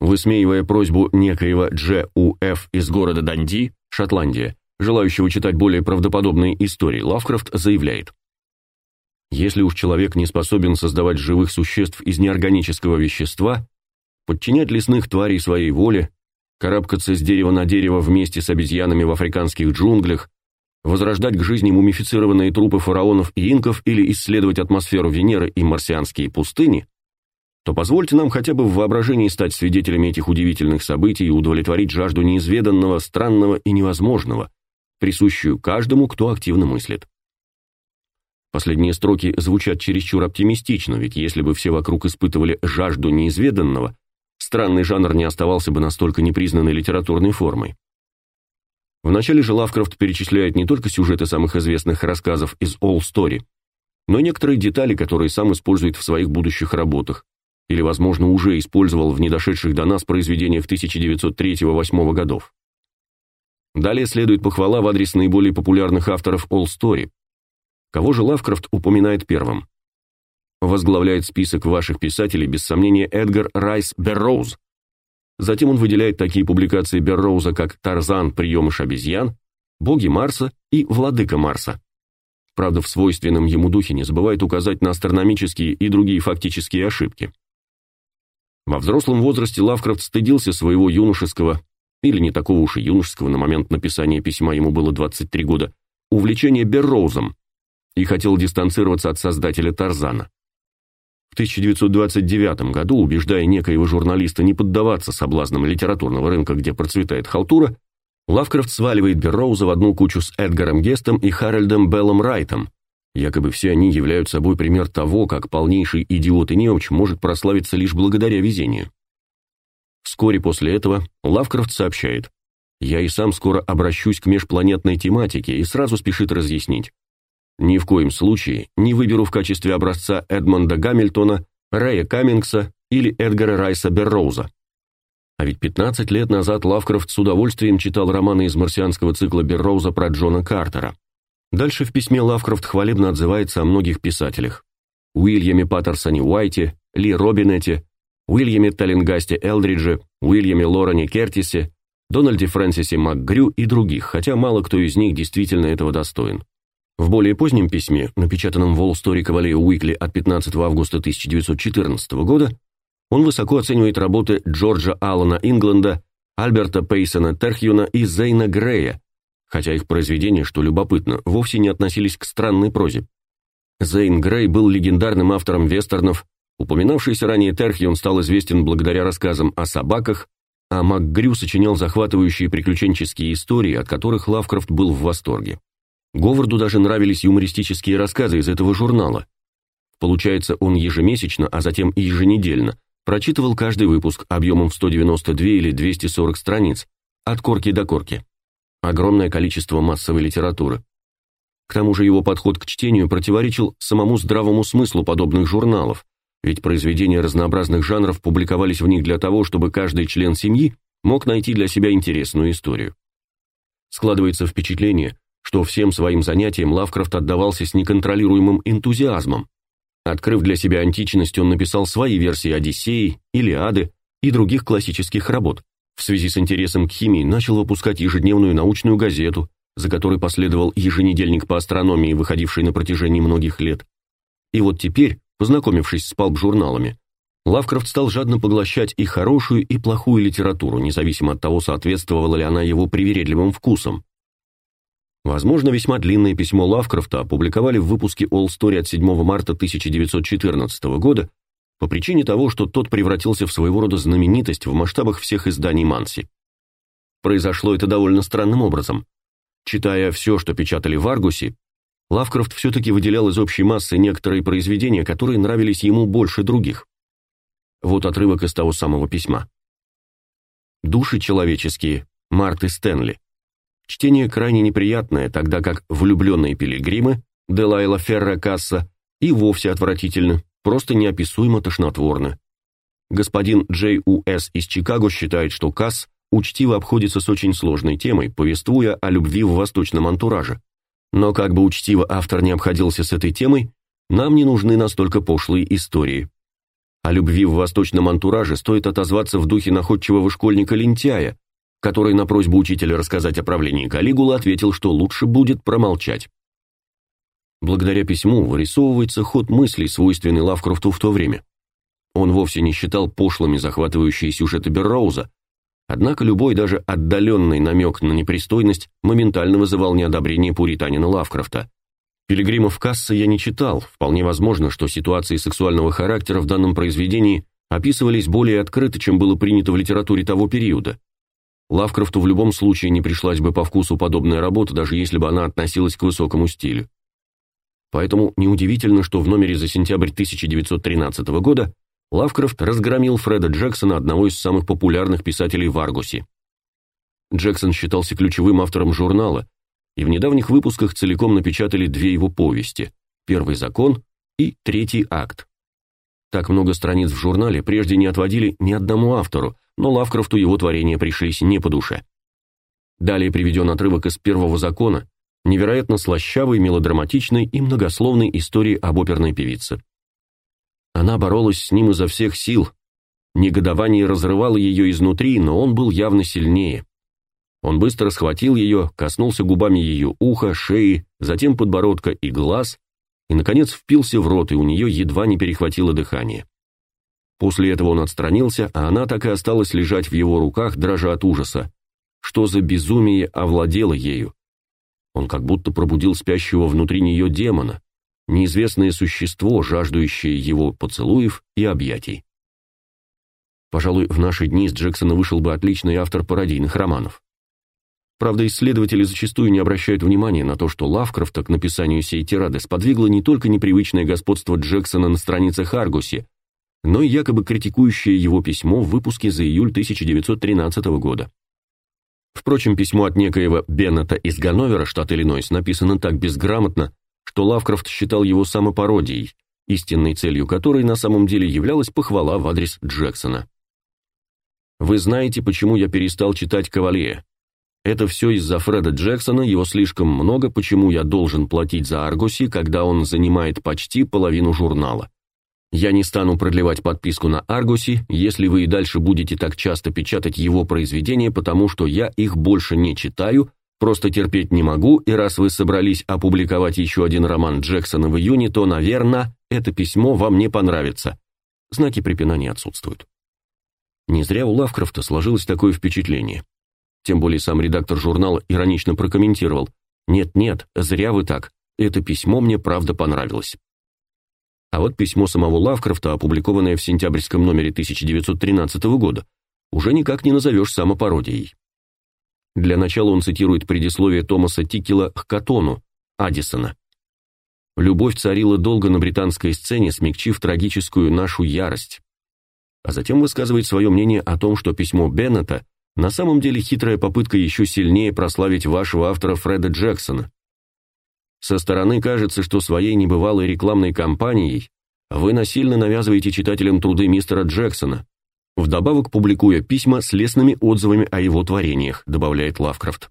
Высмеивая просьбу некоего Дж. Ф. из города Данди, Шотландия, желающего читать более правдоподобные истории, Лавкрафт заявляет: Если уж человек не способен создавать живых существ из неорганического вещества, подчинять лесных тварей своей воле, карабкаться с дерева на дерево вместе с обезьянами в африканских джунглях, возрождать к жизни мумифицированные трупы фараонов и инков или исследовать атмосферу Венеры и марсианские пустыни, то позвольте нам хотя бы в воображении стать свидетелями этих удивительных событий и удовлетворить жажду неизведанного, странного и невозможного, присущую каждому, кто активно мыслит. Последние строки звучат чересчур оптимистично, ведь если бы все вокруг испытывали жажду неизведанного, странный жанр не оставался бы настолько непризнанной литературной формой. Вначале же Лавкрафт перечисляет не только сюжеты самых известных рассказов из All Story, но и некоторые детали, которые сам использует в своих будущих работах, или, возможно, уже использовал в недошедших до нас произведениях 1903-1908 годов. Далее следует похвала в адрес наиболее популярных авторов All Story. Кого же Лавкрафт упоминает первым? Возглавляет список ваших писателей, без сомнения, Эдгар Райс Берроуз. Затем он выделяет такие публикации Берроуза, как «Тарзан. Приемыш обезьян», «Боги Марса» и «Владыка Марса». Правда, в свойственном ему духе не забывает указать на астрономические и другие фактические ошибки. Во взрослом возрасте Лавкрафт стыдился своего юношеского, или не такого уж и юношеского, на момент написания письма ему было 23 года, увлечения Берроузом и хотел дистанцироваться от создателя Тарзана. В 1929 году, убеждая некоего журналиста не поддаваться соблазнам литературного рынка, где процветает халтура, Лавкрафт сваливает Берроуза в одну кучу с Эдгаром Гестом и Харальдом Беллом Райтом Якобы все они являются собой пример того, как полнейший идиот и неуч может прославиться лишь благодаря везению. Вскоре после этого Лавкрафт сообщает: "Я и сам скоро обращусь к межпланетной тематике" и сразу спешит разъяснить: "Ни в коем случае не выберу в качестве образца Эдмонда Гамильтона, Рэя Каммингса или Эдгара Райса Берроуза". А ведь 15 лет назад Лавкрафт с удовольствием читал романы из марсианского цикла Берроуза про Джона Картера. Дальше в письме Лавкрафт хвалебно отзывается о многих писателях: Уильяме Паттерсоне Уайте, Ли Робинете, Уильяме Таллингасте Элдридже, Уильяме Лорене Кертисе, Дональде Фрэнсисе МакГрю и других, хотя мало кто из них действительно этого достоин. В более позднем письме, напечатанном в Wall Story Cavalier Weekly от 15 августа 1914 года, он высоко оценивает работы Джорджа Аллана Ингленда, Альберта Пейсона Терхьюна и Зейна Грея, хотя их произведения, что любопытно, вовсе не относились к странной прозе. Зейн Грей был легендарным автором вестернов, Упоминавшийся ранее Терхион стал известен благодаря рассказам о собаках, а МакГрю сочинял захватывающие приключенческие истории, от которых Лавкрафт был в восторге. Говарду даже нравились юмористические рассказы из этого журнала. Получается, он ежемесячно, а затем и еженедельно прочитывал каждый выпуск объемом в 192 или 240 страниц, от корки до корки. Огромное количество массовой литературы. К тому же его подход к чтению противоречил самому здравому смыслу подобных журналов, ведь произведения разнообразных жанров публиковались в них для того, чтобы каждый член семьи мог найти для себя интересную историю. Складывается впечатление, что всем своим занятиям Лавкрафт отдавался с неконтролируемым энтузиазмом. Открыв для себя античность, он написал свои версии Одиссеи, Илиады и других классических работ. В связи с интересом к химии начал выпускать ежедневную научную газету, за которой последовал еженедельник по астрономии, выходивший на протяжении многих лет. И вот теперь Познакомившись с палп-журналами, Лавкрафт стал жадно поглощать и хорошую, и плохую литературу, независимо от того, соответствовала ли она его привередливым вкусам. Возможно, весьма длинное письмо Лавкрафта опубликовали в выпуске All Story от 7 марта 1914 года по причине того, что тот превратился в своего рода знаменитость в масштабах всех изданий Манси. Произошло это довольно странным образом. Читая все, что печатали в Аргусе, Лавкрафт все-таки выделял из общей массы некоторые произведения, которые нравились ему больше других. Вот отрывок из того самого письма. «Души человеческие» Марты Стэнли. Чтение крайне неприятное, тогда как «Влюбленные пилигримы» Делайла Ферра Касса и вовсе отвратительно, просто неописуемо тошнотворно. Господин Джей У С из Чикаго считает, что Касс учтиво обходится с очень сложной темой, повествуя о любви в восточном антураже. Но как бы учтиво автор не обходился с этой темой, нам не нужны настолько пошлые истории. О любви в восточном антураже стоит отозваться в духе находчивого школьника-лентяя, который на просьбу учителя рассказать о правлении Калигулы ответил, что лучше будет промолчать. Благодаря письму вырисовывается ход мыслей, свойственный Лавкрафту в то время. Он вовсе не считал пошлыми захватывающие сюжеты Берроуза, Однако любой даже отдаленный намек на непристойность моментально вызывал неодобрение пуританина Лавкрафта. Пилигримов Касса я не читал, вполне возможно, что ситуации сексуального характера в данном произведении описывались более открыто, чем было принято в литературе того периода. Лавкрафту в любом случае не пришлась бы по вкусу подобная работа, даже если бы она относилась к высокому стилю. Поэтому неудивительно, что в номере за сентябрь 1913 года Лавкрафт разгромил Фреда Джексона, одного из самых популярных писателей в Аргусе. Джексон считался ключевым автором журнала, и в недавних выпусках целиком напечатали две его повести «Первый закон» и «Третий акт». Так много страниц в журнале прежде не отводили ни одному автору, но Лавкрафту его творения пришлись не по душе. Далее приведен отрывок из «Первого закона», невероятно слащавой, мелодраматичной и многословной истории об оперной певице. Она боролась с ним изо всех сил. Негодование разрывало ее изнутри, но он был явно сильнее. Он быстро схватил ее, коснулся губами ее уха, шеи, затем подбородка и глаз, и, наконец, впился в рот, и у нее едва не перехватило дыхание. После этого он отстранился, а она так и осталась лежать в его руках, дрожа от ужаса. Что за безумие овладело ею? Он как будто пробудил спящего внутри нее демона неизвестное существо, жаждущее его поцелуев и объятий. Пожалуй, в наши дни из Джексона вышел бы отличный автор пародийных романов. Правда, исследователи зачастую не обращают внимания на то, что Лавкрафта к написанию сей тирады сподвигло не только непривычное господство Джексона на страницах Аргуси, но и якобы критикующее его письмо в выпуске за июль 1913 года. Впрочем, письмо от некоего Беннета из Ганновера, штат Иллинойс, написано так безграмотно, что Лавкрафт считал его самопародией, истинной целью которой на самом деле являлась похвала в адрес Джексона. Вы знаете, почему я перестал читать Кавалье? Это все из-за Фреда Джексона, его слишком много, почему я должен платить за Аргуси, когда он занимает почти половину журнала. Я не стану продлевать подписку на Аргуси, если вы и дальше будете так часто печатать его произведения, потому что я их больше не читаю, просто терпеть не могу, и раз вы собрались опубликовать еще один роман Джексона в июне, то, наверное, это письмо вам не понравится. Знаки препинания отсутствуют. Не зря у Лавкрафта сложилось такое впечатление. Тем более сам редактор журнала иронично прокомментировал: "Нет-нет, зря вы так. Это письмо мне правда понравилось". А вот письмо самого Лавкрафта, опубликованное в сентябрьском номере 1913 года, уже никак не назовешь самопародией. Для начала он цитирует предисловие Томаса Тикела к Катону Аддисона. Любовь царила долго на британской сцене, смягчив трагическую нашу ярость. А затем высказывает свое мнение о том, что письмо Беннета на самом деле хитрая попытка еще сильнее прославить вашего автора Фреда Джексона. Со стороны кажется, что своей небывалой рекламной кампанией вы насильно навязываете читателям труды мистера Джексона, вдобавок публикуя письма с лестными отзывами о его творениях, добавляет Лавкрафт.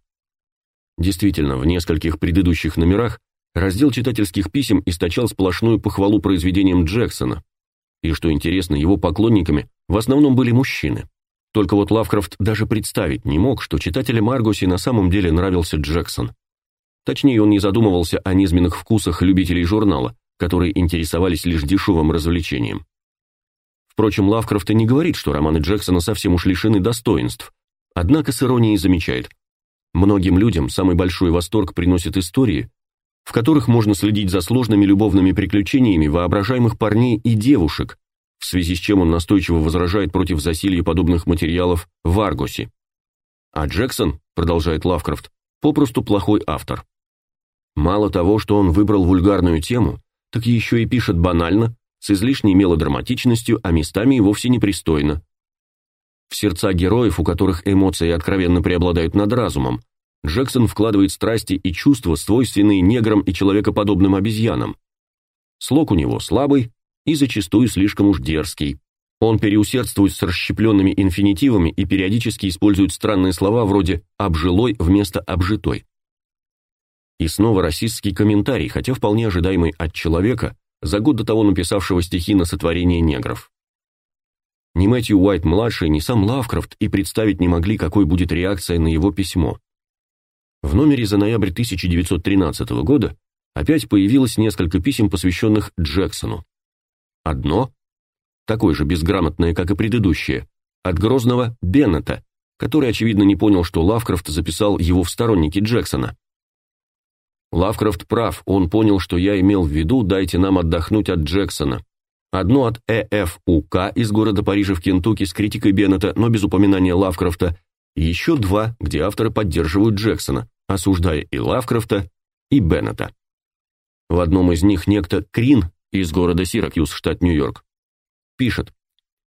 Действительно, в нескольких предыдущих номерах раздел читательских писем источал сплошную похвалу произведениям Джексона. И что интересно, его поклонниками в основном были мужчины. Только вот Лавкрафт даже представить не мог, что читателям Аргуси на самом деле нравился Джексон. Точнее, он не задумывался о низменных вкусах любителей журнала, которые интересовались лишь дешевым развлечением. Впрочем, Лавкрафт и не говорит, что романы Джексона совсем уж лишены достоинств. Однако с иронией замечает: многим людям самый большой восторг приносят истории, в которых можно следить за сложными любовными приключениями воображаемых парней и девушек, в связи с чем он настойчиво возражает против засилья подобных материалов в Аргусе. А Джексон, продолжает Лавкрафт, попросту плохой автор. Мало того, что он выбрал вульгарную тему, так еще и пишет банально, с излишней мелодраматичностью, а местами и вовсе непристойно. В сердца героев, у которых эмоции откровенно преобладают над разумом, Джексон вкладывает страсти и чувства, свойственные неграм и человекоподобным обезьянам. Слог у него слабый и зачастую слишком уж дерзкий. Он переусердствует с расщепленными инфинитивами и периодически использует странные слова вроде «обжилой» вместо «обжитой». И снова расистский комментарий, хотя вполне ожидаемый от человека, за год до того написавшего стихи на сотворение негров. Ни Мэтью Уайт-младший, ни сам Лавкрафт и представить не могли, какой будет реакция на его письмо. В номере за ноябрь 1913 года опять появилось несколько писем, посвященных Джексону. Одно, такое же безграмотное, как и предыдущее, от грозного Беннета, который, очевидно, не понял, что Лавкрафт записал его в сторонники Джексона. Лавкрафт прав, он понял, что я имел в виду «дайте нам отдохнуть от Джексона». Одно от ЭФУК из города Парижа в Кентукки с критикой Беннета, но без упоминания Лавкрафта, еще два, где авторы поддерживают Джексона, осуждая и Лавкрафта, и Беннета. В одном из них некто Крин из города Сиракьюз, штат Нью-Йорк, пишет: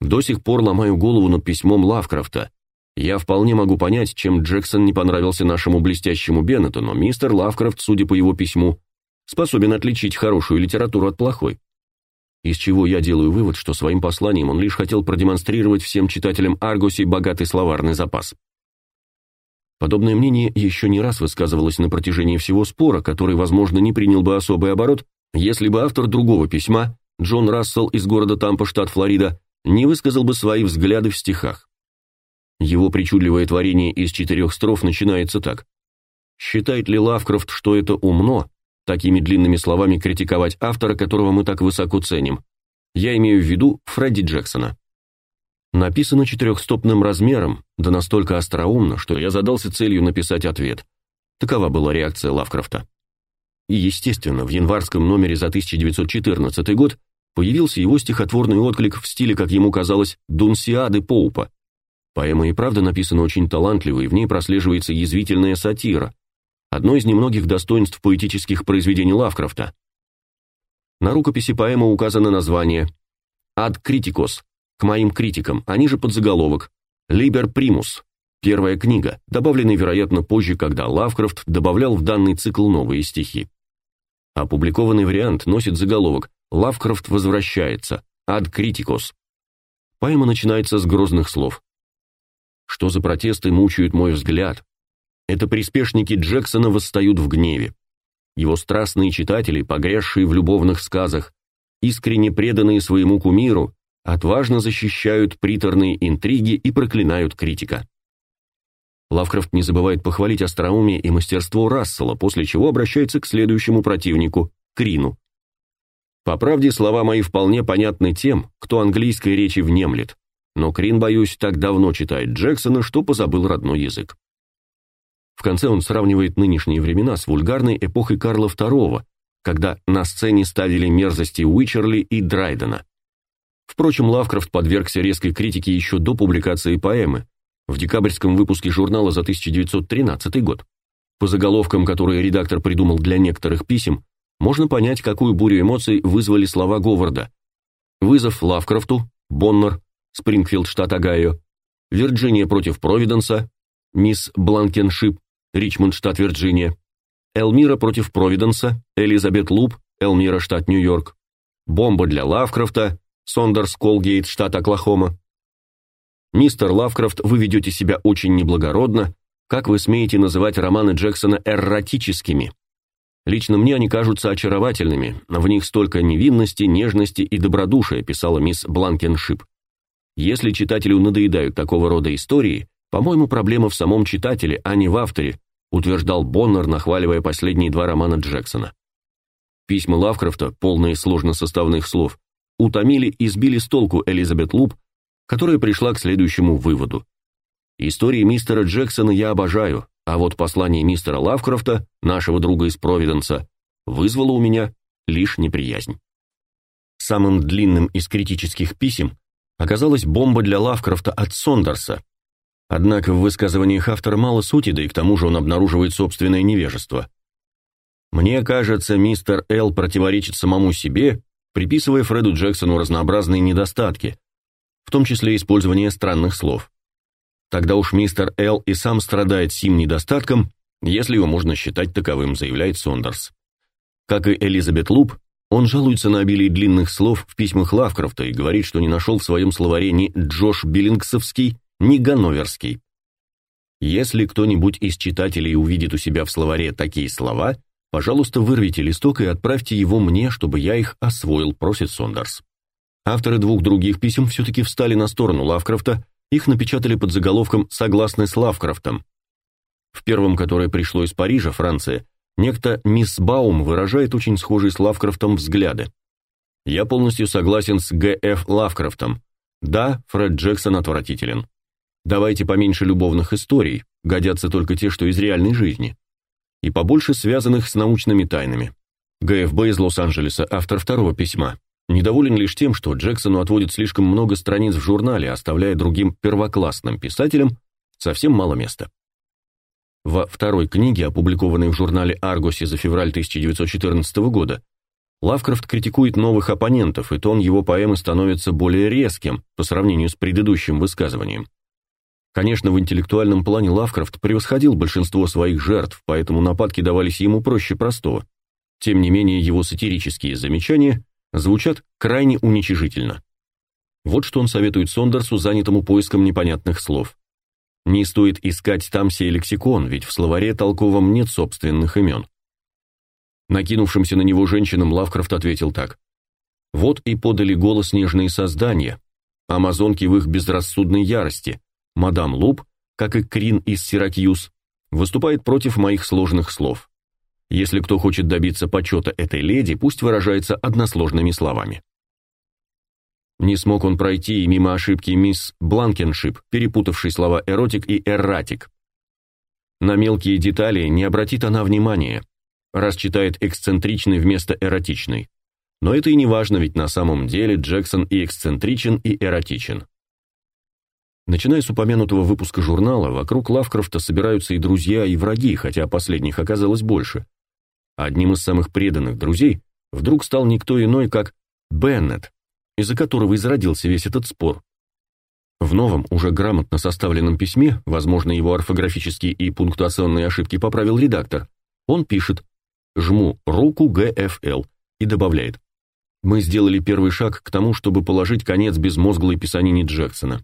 "До сих пор ломаю голову над письмом Лавкрафта. Я вполне могу понять, чем Джексон не понравился нашему блестящему Беннету, но мистер Лавкрафт, судя по его письму, способен отличить хорошую литературу от плохой. Из чего я делаю вывод, что своим посланием он лишь хотел продемонстрировать всем читателям Аргуси богатый словарный запас. Подобное мнение еще не раз высказывалось на протяжении всего спора, который, возможно, не принял бы особый оборот, если бы автор другого письма, Джон Рассел из города Тампа, штат Флорида, не высказал бы свои взгляды в стихах. Его причудливое творение из четырех строф начинается так: Считает ли Лавкрафт, что это умно, такими длинными словами критиковать автора, которого мы так высоко ценим? Я имею в виду Фредди Джексона. Написано четырехстопным размером, да настолько остроумно, что я задался целью написать ответ. Такова была реакция Лавкрафта. И, естественно, в январском номере за 1914 год появился его стихотворный отклик в стиле, как ему казалось, Дунсиады Поупа. Поэма и правда написана очень талантливо, и в ней прослеживается язвительная сатира, одно из немногих достоинств поэтических произведений Лавкрафта. На рукописи поэмы указано название «Ad Criticos» – «К моим критикам», а ниже подзаголовок «Liber Primus» – первая книга, добавленная, вероятно, позже, когда Лавкрафт добавлял в данный цикл новые стихи. Опубликованный вариант носит заголовок «Лавкрафт возвращается» – «Ad Criticos». Поэма начинается с грозных слов. «Что за протесты мучают мой взгляд? Это приспешники Джексона восстают в гневе. Его страстные читатели, погрязшие в любовных сказах, искренне преданные своему кумиру, отважно защищают приторные интриги и проклинают критика. Лавкрафт не забывает похвалить остроумие и мастерство Рассела, после чего обращается к следующему противнику Крину. По правде, слова мои вполне понятны тем, кто английской речи внемлет, но Крин, боюсь, так давно читает Джексона, что позабыл родной язык. В конце он сравнивает нынешние времена с вульгарной эпохой Карла II, когда на сцене ставили мерзости Уичерли и Драйдена. Впрочем, Лавкрафт подвергся резкой критике еще до публикации поэмы, в декабрьском выпуске журнала за 1913 год. По заголовкам, которые редактор придумал для некоторых писем, можно понять, какую бурю эмоций вызвали слова Говарда. Вызов Лавкрафту, Боннер, Спрингфилд, штат Огайо, Вирджиния против Провиденса, мисс Бланкеншип, Ричмонд, штат Вирджиния, Элмира против Провиденса, Элизабет Луп, Элмира, штат Нью-Йорк, бомба для Лавкрафта, Сондерс Колгейт, штат Оклахома. Мистер Лавкрафт, вы ведете себя очень неблагородно, как вы смеете называть романы Джексона эротическими? Лично мне они кажутся очаровательными, в них столько невинности, нежности и добродушия, писала мисс Бланкеншип. Если читателю надоедают такого рода истории, по-моему, проблема в самом читателе, а не в авторе, утверждал Боннер, нахваливая последние два романа Джексона. Письма Лавкрафта, полные сложносоставных слов, утомили и сбили с толку Элизабет Луп, которая пришла к следующему выводу. Истории мистера Джексона я обожаю, а вот послание мистера Лавкрафта, нашего друга из Провиденса, вызвало у меня лишь неприязнь. Самым длинным из критических писем оказалась бомба для Лавкрафта от Сондерса, Однако в высказываниях автора мало сути, да и к тому же он обнаруживает собственное невежество. Мне кажется, мистер Л противоречит самому себе, приписывая Фреду Джексону разнообразные недостатки, том числе использование странных слов. Тогда уж мистер Л и сам страдает сим недостатком, если его можно считать таковым, заявляет Сондерс. Как и Элизабет Луп, он жалуется на обилие длинных слов в письмах Лавкрафта и говорит, что не нашел в своем словаре ни Джош Биллингсовский, не ганноверский. Если кто-нибудь из читателей увидит у себя в словаре такие слова, пожалуйста, вырвите листок и отправьте его мне, чтобы я их освоил, просит Сондерс. Авторы двух других писем все-таки встали на сторону Лавкрафта, их напечатали под заголовком «Согласны с Лавкрафтом». В первом, которое пришло из Парижа, Франция, некто мисс Баум выражает очень схожие с Лавкрафтом взгляды. Я полностью согласен с Г.Ф. Лавкрафтом. Да, Фред Джексон отвратителен. Давайте поменьше любовных историй, годятся только те, что из реальной жизни. И побольше связанных с научными тайнами. ГФБ из Лос-Анджелеса, автор второго письма, недоволен лишь тем, что Джексону отводит слишком много страниц в журнале, оставляя другим первоклассным писателям совсем мало места. Во второй книге, опубликованной в журнале Argosy за февраль 1914 года, Лавкрафт критикует новых оппонентов, и тон его поэмы становится более резким по сравнению с предыдущим высказыванием. Конечно, в интеллектуальном плане Лавкрафт превосходил большинство своих жертв, поэтому нападки давались ему проще простого. Тем не менее, его сатирические замечания звучат крайне уничижительно. Вот что он советует Сондерсу, занятому поиском непонятных слов. Не стоит искать там сей лексикон, ведь в словаре толковом нет собственных имен. Накинувшимся на него женщинам Лавкрафт ответил так. Вот и подали голос нежные создания, амазонки в их безрассудной ярости, Мадам Луп, как и Крин из Сиракьюз, выступает против моих сложных слов. Если кто хочет добиться почета этой леди, пусть выражается односложными словами. Не смог он пройти и мимо ошибки мисс Бланкеншип, перепутавшей слова erotic и erratic. На мелкие детали не обратит она внимания, раз читает эксцентричный вместо эротичный. Но это и не важно, ведь на самом деле Джексон и эксцентричен, и эротичен. Начиная с упомянутого выпуска журнала, вокруг Лавкрафта собираются и друзья, и враги, хотя последних оказалось больше. Одним из самых преданных друзей вдруг стал никто иной, как Беннет, из-за которого и зародился весь этот спор. В новом, уже грамотно составленном письме, возможно, его орфографические и пунктуационные ошибки поправил редактор, он пишет «Жму руку ГФЛ» и добавляет «Мы сделали первый шаг к тому, чтобы положить конец безмозглой писанине Джексона».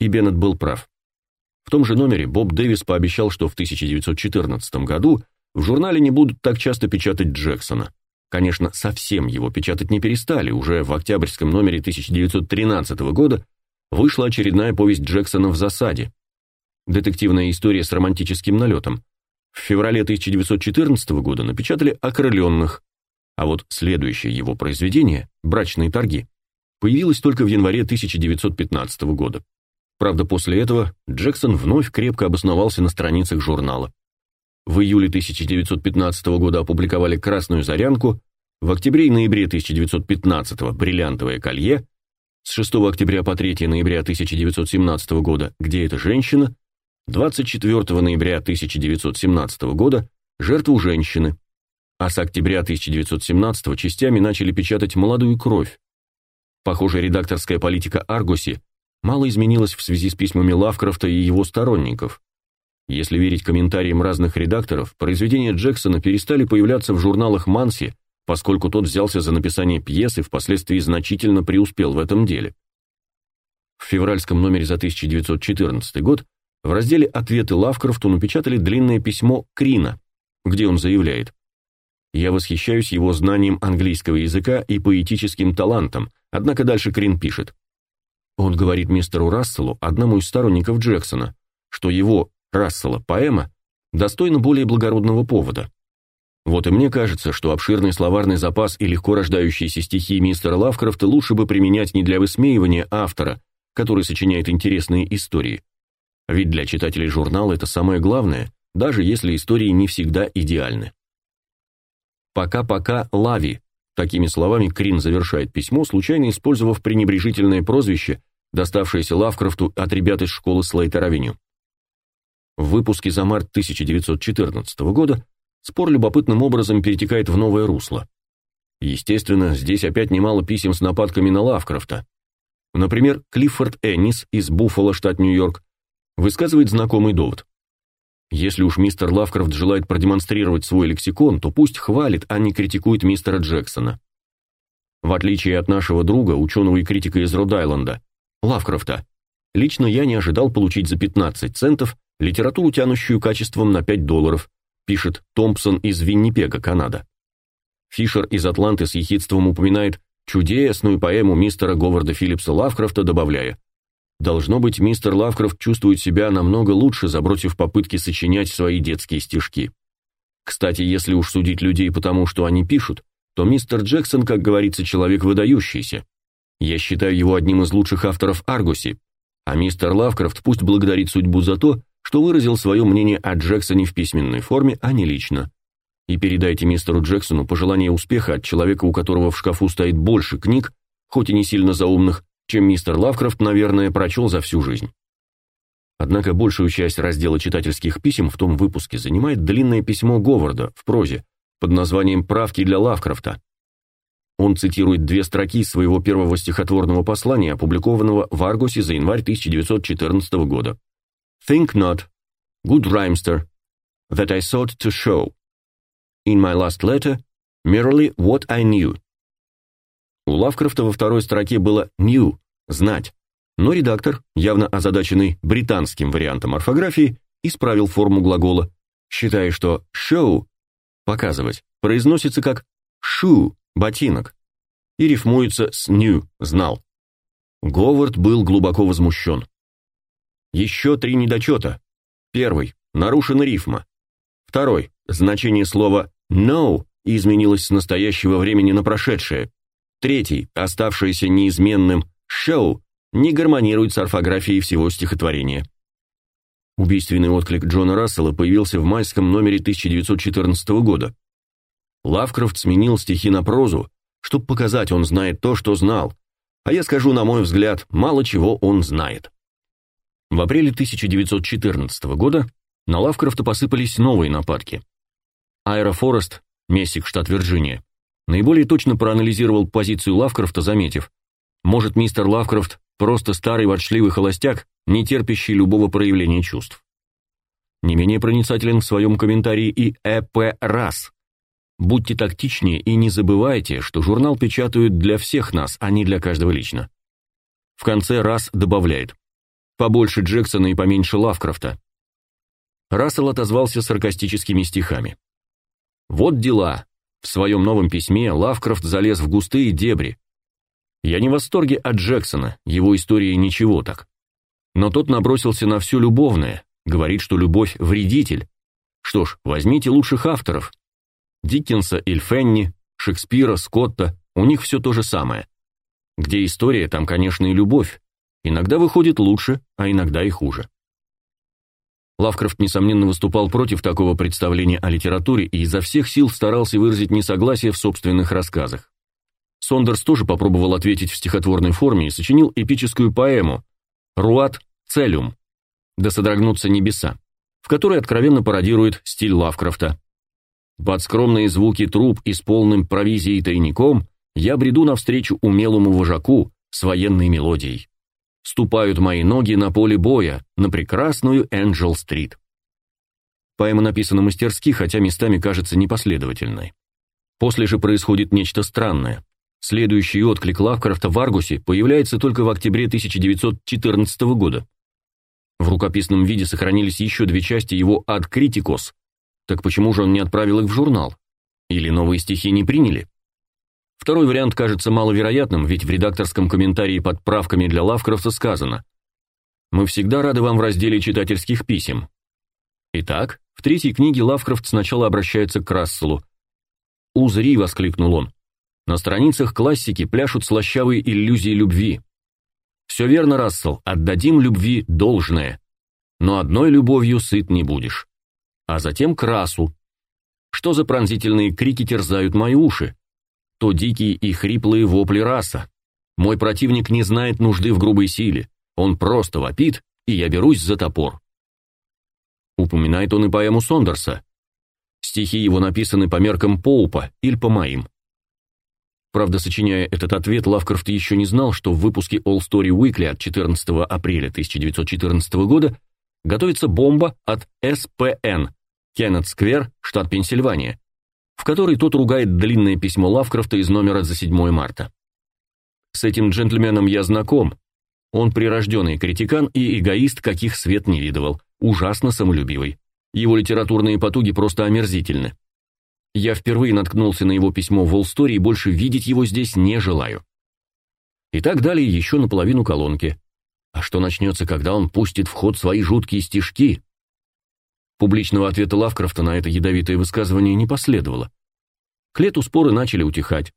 И Беннет был прав. В том же номере Боб Дэвис пообещал, что в 1914 году в журнале не будут так часто печатать Джексона. Конечно, совсем его печатать не перестали, уже в октябрьском номере 1913 года вышла очередная повесть Джексона в засаде. Детективная история с романтическим налетом. В феврале 1914 года напечатали «Окрыленных», а вот следующее его произведение «Брачные торги» появилось только в январе 1915 года. Правда, после этого Джексон вновь крепко обосновался на страницах журнала. В июле 1915 года опубликовали «Красную зарянку», в октябре и ноябре 1915 «Бриллиантовое колье», с 6 октября по 3 ноября 1917 года «Где эта женщина?», 24 ноября 1917 года «Жертву женщины», а с октября 1917 частями начали печатать «Молодую кровь». Похоже, редакторская политика Аргуси мало изменилась в связи с письмами Лавкрафта и его сторонников. Если верить комментариям разных редакторов, произведения Джексона перестали появляться в журналах Манси, поскольку тот взялся за написание пьесы и впоследствии значительно преуспел в этом деле. В февральском номере за 1914 год в разделе «Ответы Лавкрафту» напечатали длинное письмо Крина, где он заявляет «Я восхищаюсь его знанием английского языка и поэтическим талантом», однако дальше Крин пишет Он говорит мистеру Расселу, одному из сторонников Джексона, что его Рассела поэма достойна более благородного повода. Вот и мне кажется, что обширный словарный запас и легко рождающиеся стихи мистера Лавкрафта лучше бы применять не для высмеивания автора, который сочиняет интересные истории. Ведь для читателей журнала это самое главное, даже если истории не всегда идеальны. «Пока-пока, Лави», такими словами Крин завершает письмо, случайно использовав пренебрежительное прозвище, доставшееся Лавкрафту от ребят из школы Слейтер-авеню. В выпуске за март 1914 года спор любопытным образом перетекает в новое русло. Естественно, здесь опять немало писем с нападками на Лавкрафта. Например, Клиффорд Эннис из Буффало, штат Нью-Йорк, высказывает знакомый довод. Если уж мистер Лавкрафт желает продемонстрировать свой лексикон, то пусть хвалит, а не критикует мистера Джексона. В отличие от нашего друга, ученого и критика из Род-Айленда, Лавкрафта, лично я не ожидал получить за 15 центов литературу, тянущую качеством на 5 долларов, пишет Томпсон из Виннипега, Канада. Фишер из Атланты с ехидством упоминает чудесную поэму мистера Говарда Филлипса Лавкрафта, добавляя: Должно быть, мистер Лавкрафт чувствует себя намного лучше, забросив попытки сочинять свои детские стишки. Кстати, если уж судить людей по тому, что они пишут, то мистер Джексон, как говорится, человек выдающийся. Я считаю его одним из лучших авторов Аргуси, а мистер Лавкрафт пусть благодарит судьбу за то, что выразил свое мнение о Джексоне в письменной форме, а не лично. И передайте мистеру Джексону пожелание успеха от человека, у которого в шкафу стоит больше книг, хоть и не сильно заумных, чем мистер Лавкрафт, наверное, прочел за всю жизнь. Однако большую часть раздела читательских писем в том выпуске занимает длинное письмо Говарда в прозе под названием «Правки для Лавкрафта». Он цитирует две строки своего первого стихотворного послания, опубликованного в Аргусе за январь 1914 года. Think not, good rhymester, that I sought to show in my last letter merely what I knew. У Лавкрафта во второй строке было knew знать, но редактор, явно озадаченный британским вариантом орфографии, исправил форму глагола, считая, что show показывать произносится как shoe ботинок и рифмуется с knew знал. Говард был глубоко возмущен. Еще три недочета. Первый. Нарушена рифма. Второй. Значение слова «know» изменилось с настоящего времени на прошедшее. Третий, оставшееся неизменным «show», не гармонирует с орфографией всего стихотворения. Убийственный отклик Джона Рассела появился в майском номере 1914 года. Лавкрафт сменил стихи на прозу, чтобы показать, он знает то, что знал. А я скажу, на мой взгляд, мало чего он знает. В апреле 1914 года на Лавкрафта посыпались новые нападки. Аэрофорест, Мессик, штат Вирджиния, наиболее точно проанализировал позицию Лавкрафта, заметив, может, мистер Лавкрафт просто старый ворчливый холостяк, не терпящий любого проявления чувств. Не менее проницателен в своем комментарии и Э.П. Расс. Будьте тактичнее и не забывайте, что журнал печатают для всех нас, а не для каждого лично. В конце Расс добавляет «Побольше Джексона и поменьше Лавкрафта». Рассел отозвался саркастическими стихами. «Вот дела. В своем новом письме Лавкрафт залез в густые дебри. Я не в восторге от Джексона, его истории ничего так. Но тот набросился на все любовное, говорит, что любовь – вредитель. Что ж, возьмите лучших авторов. Диккенса, Ильфенни, Шекспира, Скотта, у них все то же самое. Где история, там, конечно, и любовь. Иногда выходит лучше, а иногда и хуже. Лавкрафт, несомненно, выступал против такого представления о литературе и изо всех сил старался выразить несогласие в собственных рассказах. Сондерс тоже попробовал ответить в стихотворной форме и сочинил эпическую поэму «Руат Целюм» «Да содрогнутся небеса», в которой откровенно пародирует стиль Лавкрафта. Под скромные звуки труб и с полным провизией тайником я бреду навстречу умелому вожаку с военной мелодией. Ступают мои ноги на поле боя, на прекрасную Энджел-стрит. Поэма написана мастерски, хотя местами кажется непоследовательной. После же происходит нечто странное. Следующий отклик Лавкрафта в Аргусе появляется только в октябре 1914 года. В рукописном виде сохранились еще две части его «Ад Критикос». Так почему же он не отправил их в журнал? Или новые стихи не приняли? Второй вариант кажется маловероятным, ведь в редакторском комментарии под правками для Лавкрафта сказано «Мы всегда рады вам в разделе читательских писем». Итак, в третьей книге Лавкрафт сначала обращается к Расселу. «Узри!» — воскликнул он. На страницах классики пляшут слащавые иллюзии любви. Все верно, Рассел, отдадим любви должное. Но одной любовью сыт не будешь. А затем к расу. Что за пронзительные крики терзают мои уши? То дикие и хриплые вопли раса. Мой противник не знает нужды в грубой силе. Он просто вопит, и я берусь за топор. Упоминает он и поэму Сондерса. Стихи его написаны по меркам Поупа или по моим. Правда, сочиняя этот ответ, Лавкрафт еще не знал, что в выпуске All Story Weekly от 14 апреля 1914 года готовится бомба от СПН, Кеннет Сквер, штат Пенсильвания, в которой тот ругает длинное письмо Лавкрафта из номера за 7 марта. С этим джентльменом я знаком. Он прирожденный критикан и эгоист, каких свет не видывал, ужасно самолюбивый. Его литературные потуги просто омерзительны. Я впервые наткнулся на его письмо в Волстори и больше видеть его здесь не желаю. И так далее еще наполовину колонки. А что начнется, когда он пустит в ход свои жуткие стишки? Публичного ответа Лавкрафта на это ядовитое высказывание не последовало. К лету споры начали утихать.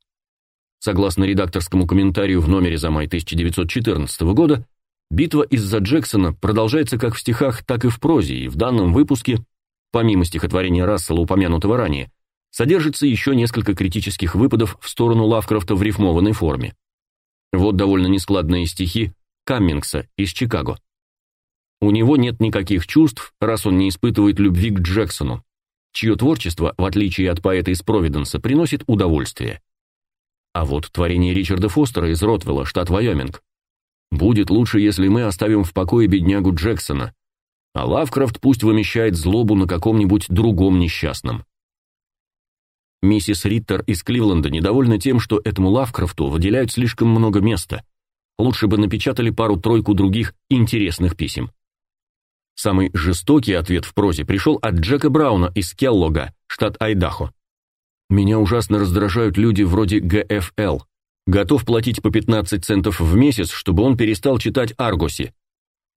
Согласно редакторскому комментарию в номере за май 1914 года, битва из-за Джексона продолжается как в стихах, так и в прозе, и в данном выпуске, помимо стихотворения Рассела, упомянутого ранее, содержится еще несколько критических выпадов в сторону Лавкрафта в рифмованной форме. Вот довольно нескладные стихи Каммингса из Чикаго. У него нет никаких чувств, раз он не испытывает любви к Джексону, чье творчество, в отличие от поэта из Провиденса, приносит удовольствие. А вот творение Ричарда Фостера из Ротвелла, штат Вайоминг. Будет лучше, если мы оставим в покое беднягу Джексона, а Лавкрафт пусть вымещает злобу на каком-нибудь другом несчастном. Миссис Риттер из Кливленда недовольна тем, что этому Лавкрафту выделяют слишком много места. Лучше бы напечатали пару-тройку других интересных писем. Самый жестокий ответ в прозе пришел от Джека Брауна из Келлога, штат Айдахо. Меня ужасно раздражают люди вроде ГФЛ. Готов платить по 15 центов в месяц, чтобы он перестал читать Аргоси.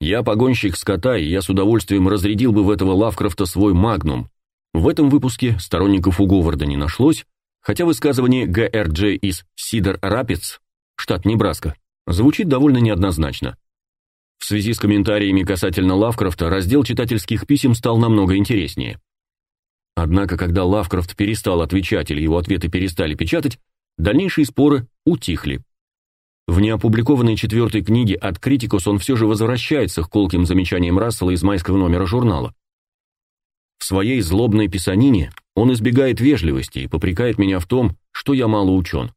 Я погонщик скота, и я с удовольствием разрядил бы в этого Лавкрафта свой магнум. В этом выпуске сторонников у Говарда не нашлось, хотя высказывание ГРДЖ из Сидер Рапидс, штат Небраска, звучит довольно неоднозначно. В связи с комментариями касательно Лавкрафта раздел читательских писем стал намного интереснее. Однако, когда Лавкрафт перестал отвечать или его ответы перестали печатать, дальнейшие споры утихли. В неопубликованной четвертой книге от Критикус он все же возвращается к колким замечаниям Рассела из майского номера журнала. В своей злобной писанине он избегает вежливости и попрекает меня в том, что я мало учен.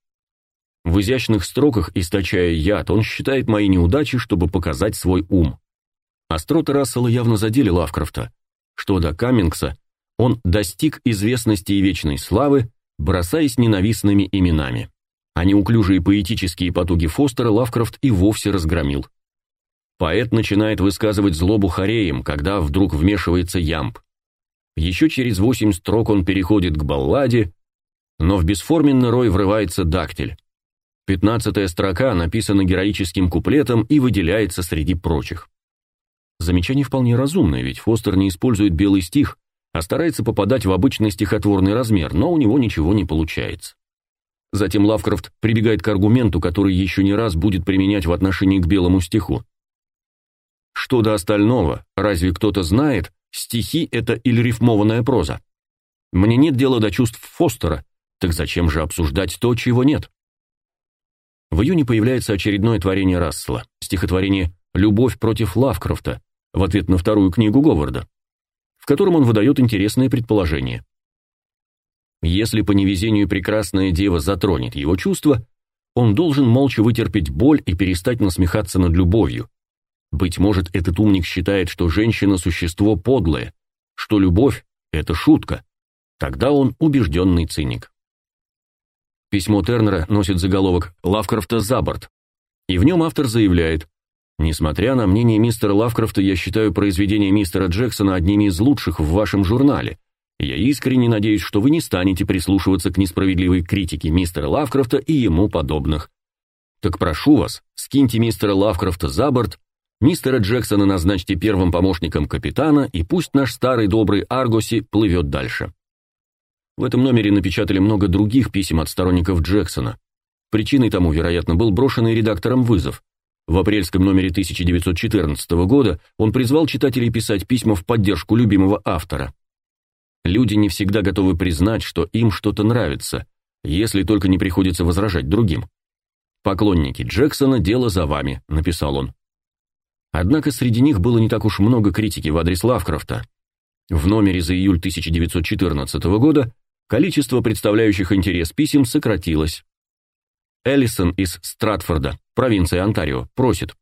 В изящных строках, источая яд, он считает мои неудачи, чтобы показать свой ум. Остроты Рассела явно задели Лавкрафта. Что до Каммингса, он достиг известности и вечной славы, бросаясь ненавистными именами а неуклюжие поэтические потуги Фостера Лавкрафт и вовсе разгромил. Поэт начинает высказывать злобу хореям, когда вдруг вмешивается ямб. Еще через восемь строк он переходит к балладе, но в бесформенный рой врывается дактиль. Пятнадцатая строка написана героическим куплетом и выделяется среди прочих. Замечание вполне разумное, ведь Фостер не использует белый стих, а старается попадать в обычный стихотворный размер, но у него ничего не получается. Затем Лавкрафт прибегает к аргументу, который еще не раз будет применять в отношении к белому стиху. Что до остального, разве кто-то знает, стихи это или рифмованная проза? Мне нет дела до чувств Фостера, так зачем же обсуждать то, чего нет? В июне появляется очередное творение Рассела, стихотворение «Любовь против Лавкрафта» в ответ на вторую книгу Говарда, в котором он выдает интересное предположение. Если по невезению прекрасная дева затронет его чувства, он должен молча вытерпеть боль и перестать насмехаться над любовью. Быть может, этот умник считает, что женщина – существо подлое, что любовь – это шутка. Тогда он убежденный циник. Письмо Тернера носит заголовок «Лавкрафта за борт», и в нем автор заявляет «Несмотря на мнение мистера Лавкрафта, я считаю произведения мистера Джексона одними из лучших в вашем журнале. Я искренне надеюсь, что вы не станете прислушиваться к несправедливой критике мистера Лавкрафта и ему подобных. Так прошу вас, скиньте мистера Лавкрафта за борт, мистера Джексона назначьте первым помощником капитана, и пусть наш старый добрый Аргоси плывет дальше. В этом номере напечатали много других писем от сторонников Джексона. Причиной тому, вероятно, был брошенный редактором вызов. В апрельском номере 1914 года он призвал читателей писать письма в поддержку любимого автора. Люди не всегда готовы признать, что им что-то нравится, если только не приходится возражать другим. «Поклонники Джексона, дело за вами», — написал он. Однако среди них было не так уж много критики в адрес Лавкрафта. В номере за июль 1914 года количество представляющих интерес писем сократилось. Эллисон из Стратфорда, провинция Онтарио, просит: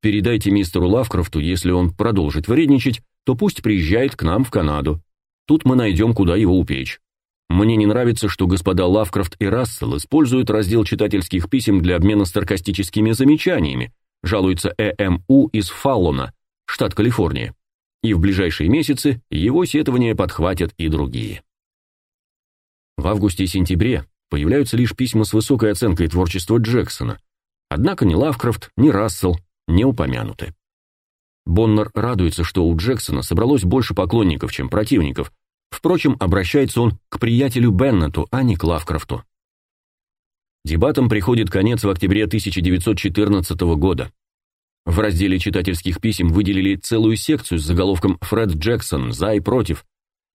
"Передайте мистеру Лавкрафту, если он продолжит вредничать, то пусть приезжает к нам в Канаду. Тут мы найдем, куда его упечь. Мне не нравится, что господа Лавкрафт и Рассел используют раздел читательских писем для обмена саркастическими замечаниями, жалуется ЭМУ из Фаллона, штат Калифорния. И в ближайшие месяцы его сетования подхватят и другие. В августе и сентябре появляются лишь письма с высокой оценкой творчества Джексона. Однако ни Лавкрафт, ни Рассел не упомянуты. Боннер радуется, что у Джексона собралось больше поклонников, чем противников. Впрочем, обращается он к приятелю Беннету, а не к Лавкрафту. Дебатам приходит конец в октябре 1914 года. В разделе читательских писем выделили целую секцию с заголовком «Фред Джексон. За и против»,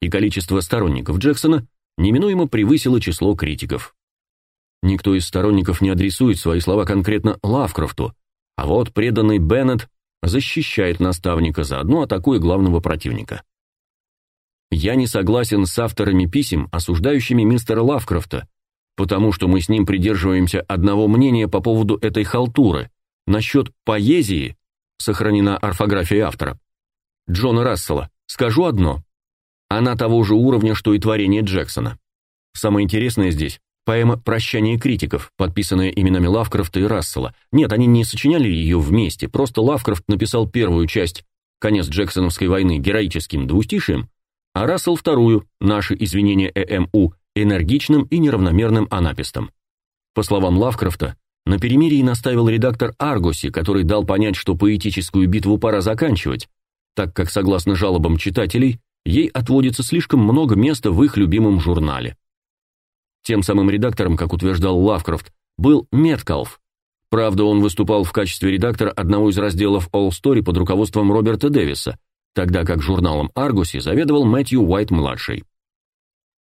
и количество сторонников Джексона неминуемо превысило число критиков. Никто из сторонников не адресует свои слова конкретно Лавкрафту, а вот преданный Беннет защищает наставника, заодно атакуя главного противника. Я не согласен с авторами писем, осуждающими мистера Лавкрафта, потому что мы с ним придерживаемся одного мнения по поводу этой халтуры. Насчет поэзии сохранена орфография автора. Джона Рассела. Скажу одно. Она того же уровня, что и творение Джексона. Самое интересное здесь Поэма «Прощание критиков», подписанная именами Лавкрафта и Рассела. Нет, они не сочиняли ее вместе, просто Лавкрафт написал первую часть «Конец Джексоновской войны» героическим двустишием, а Рассел вторую «Наши извинения ЭМУ» энергичным и неравномерным анапистом. По словам Лавкрафта, на перемирии наставил редактор Аргоси, который дал понять, что поэтическую битву пора заканчивать, так как, согласно жалобам читателей, ей отводится слишком много места в их любимом журнале. Тем самым редактором, как утверждал Лавкрафт, был Меткалф. Правда, он выступал в качестве редактора одного из разделов All Story под руководством Роберта Дэвиса, тогда как журналом Аргуси заведовал Мэтью Уайт-младший.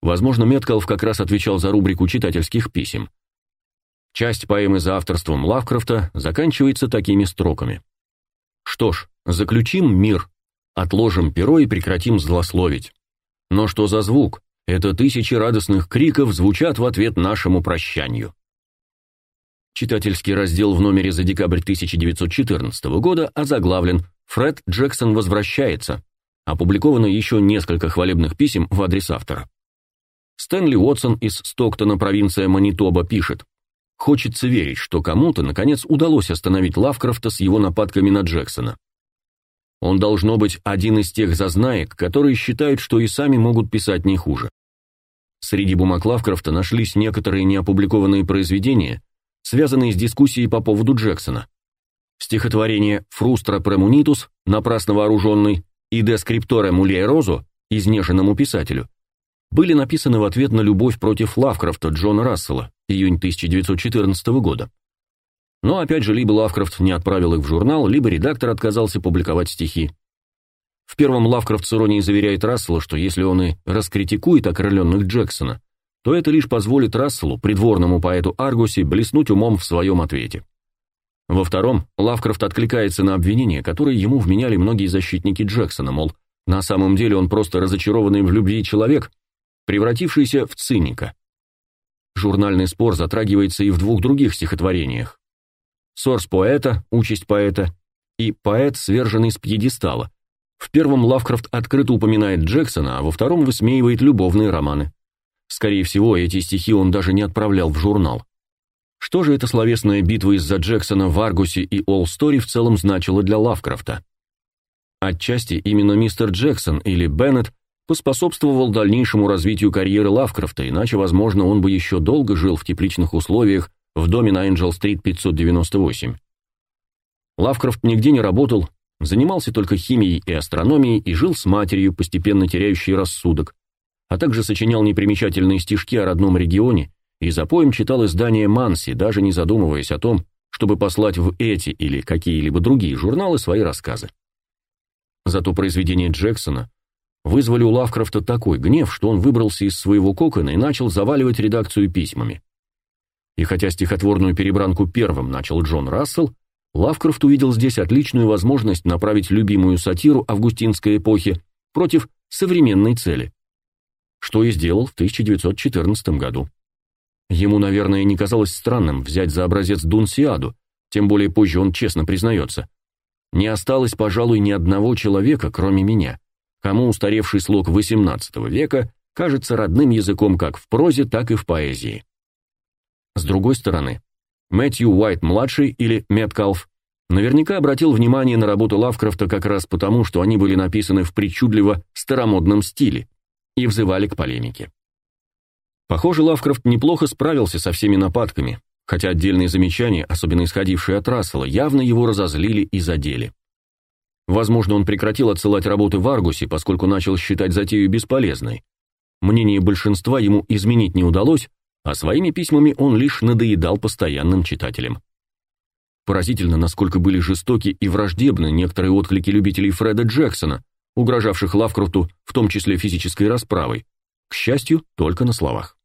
Возможно, Меткалф как раз отвечал за рубрику читательских писем. Часть поэмы за авторством Лавкрафта заканчивается такими строками. Что ж, заключим мир, отложим перо и прекратим злословить. Но что за звук? Это тысячи радостных криков звучат в ответ нашему прощанию. Читательский раздел в номере за декабрь 1914 года озаглавлен «Фред Джексон возвращается». Опубликовано еще несколько хвалебных писем в адрес автора. Стэнли Уотсон из Стоктона, провинция Манитоба, пишет «Хочется верить, что кому-то, наконец, удалось остановить Лавкрафта с его нападками на Джексона. Он должно быть один из тех зазнаек, которые считают, что и сами могут писать не хуже. Среди бумаг Лавкрафта нашлись некоторые неопубликованные произведения, связанные с дискуссией по поводу Джексона. Стихотворение «Фрустра премунитус», напрасно вооруженный, и «De scriptore mulierozо», изнеженному писателю, были написаны в ответ на любовь против Лавкрафта Джона Рассела, июнь 1914 года. Но опять же, либо Лавкрафт не отправил их в журнал, либо редактор отказался публиковать стихи. В первом Лавкрафт с иронией заверяет Рассела, что если он и раскритикует окрыленных Джексона, то это лишь позволит Расселу, придворному поэту Аргуси, блеснуть умом в своем ответе. Во втором Лавкрафт откликается на обвинения, которые ему вменяли многие защитники Джексона, мол, на самом деле он просто разочарованный в любви человек, превратившийся в циника. Журнальный спор затрагивается и в двух других стихотворениях. «Сорс поэта», «Участь поэта» и «Поэт, сверженный с пьедестала». В первом Лавкрафт открыто упоминает Джексона, а во втором высмеивает любовные романы. Скорее всего, эти стихи он даже не отправлял в журнал. Что же эта словесная битва из-за Джексона в Аргусе и All Story в целом значила для Лавкрафта? Отчасти именно мистер Джексон или Беннет поспособствовал дальнейшему развитию карьеры Лавкрафта, иначе, возможно, он бы еще долго жил в тепличных условиях в доме на Энджел-стрит 598. Лавкрафт нигде не работал, занимался только химией и астрономией и жил с матерью, постепенно теряющей рассудок, а также сочинял непримечательные стишки о родном регионе и за поем читал издание Манси, даже не задумываясь о том, чтобы послать в эти или какие-либо другие журналы свои рассказы. Зато произведения Джексона вызвали у Лавкрафта такой гнев, что он выбрался из своего кокона и начал заваливать редакцию письмами. И хотя стихотворную перебранку первым начал Джон Рассел, Лавкрафт увидел здесь отличную возможность направить любимую сатиру августинской эпохи против современной цели, что и сделал в 1914 году. Ему, наверное, не казалось странным взять за образец Дунсиаду, тем более позже он честно признается. Не осталось, пожалуй, ни одного человека, кроме меня, кому устаревший слог XVIII века кажется родным языком как в прозе, так и в поэзии. С другой стороны, Мэтью Уайт-младший или Меткалф наверняка обратил внимание на работу Лавкрафта как раз потому, что они были написаны в причудливо старомодном стиле и взывали к полемике. Похоже, Лавкрафт неплохо справился со всеми нападками, хотя отдельные замечания, особенно исходившие от Рассела, явно его разозлили и задели. Возможно, он прекратил отсылать работы в Аргусе, поскольку начал считать затею бесполезной. Мнение большинства ему изменить не удалось, а своими письмами он лишь надоедал постоянным читателям. Поразительно, насколько были жестоки и враждебны некоторые отклики любителей Фреда Джексона, угрожавших Лавкрафту в том числе физической расправой. К счастью, только на словах.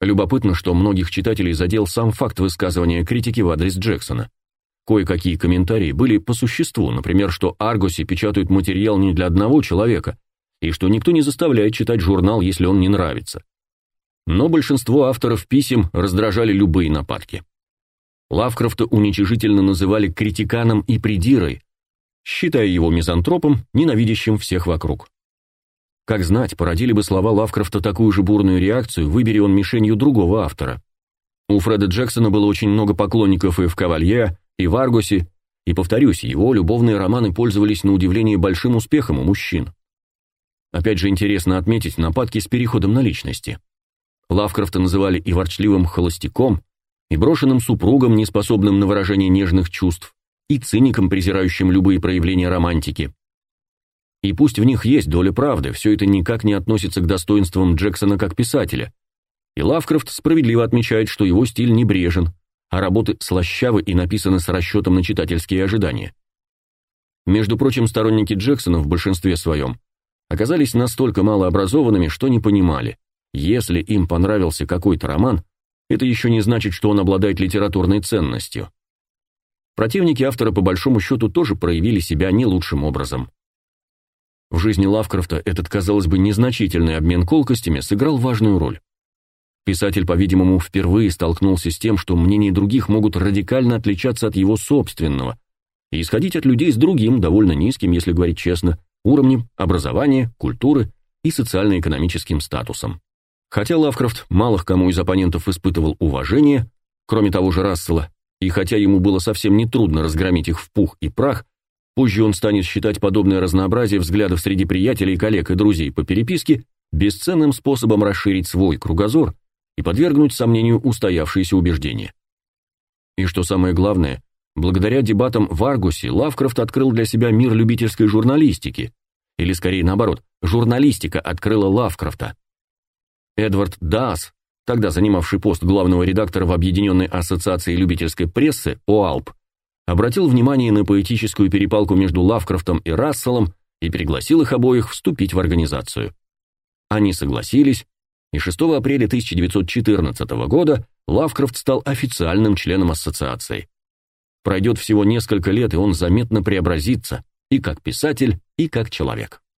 Любопытно, что многих читателей задел сам факт высказывания критики в адрес Джексона. Кое-какие комментарии были по существу, например, что Аргуси печатают материал не для одного человека, и что никто не заставляет читать журнал, если он не нравится но большинство авторов писем раздражали любые нападки. Лавкрафта уничижительно называли критиканом и придирой, считая его мизантропом, ненавидящим всех вокруг. Как знать, породили бы слова Лавкрафта такую же бурную реакцию, выбери он мишенью другого автора. У Фреда Джексона было очень много поклонников и в «Кавалье», и в «Аргусе», и, повторюсь, его любовные романы пользовались на удивление большим успехом у мужчин. Опять же интересно отметить нападки с переходом на личности. Лавкрафта называли и ворчливым холостяком, и брошенным супругом, неспособным на выражение нежных чувств, и циником, презирающим любые проявления романтики. И пусть в них есть доля правды, все это никак не относится к достоинствам Джексона как писателя. И Лавкрафт справедливо отмечает, что его стиль небрежен, а работы слащавы и написаны с расчетом на читательские ожидания. Между прочим, сторонники Джексона в большинстве своем оказались настолько малообразованными, что не понимали – если им понравился какой-то роман, это еще не значит, что он обладает литературной ценностью. Противники автора по большому счету тоже проявили себя не лучшим образом. В жизни Лавкрафта этот, казалось бы, незначительный обмен колкостями сыграл важную роль. Писатель, по-видимому, впервые столкнулся с тем, что мнения других могут радикально отличаться от его собственного и исходить от людей с другим, довольно низким, если говорить честно, уровнем образования, культуры и социально-экономическим статусом. Хотя Лавкрафт мало к кому из оппонентов испытывал уважение, кроме того же Рассела, и хотя ему было совсем нетрудно разгромить их в пух и прах, позже он станет считать подобное разнообразие взглядов среди приятелей, коллег и друзей по переписке бесценным способом расширить свой кругозор и подвергнуть сомнению устоявшиеся убеждения. И что самое главное, благодаря дебатам в Аргусе Лавкрафт открыл для себя мир любительской журналистики, или скорее наоборот, журналистика открыла Лавкрафта. Эдвард Даас, тогда занимавший пост главного редактора в Объединенной ассоциации любительской прессы ОАЛП, обратил внимание на поэтическую перепалку между Лавкрафтом и Расселом и пригласил их обоих вступить в организацию. Они согласились, и 6 апреля 1914 года Лавкрафт стал официальным членом ассоциации. Пройдет всего несколько лет, и он заметно преобразится и как писатель, и как человек.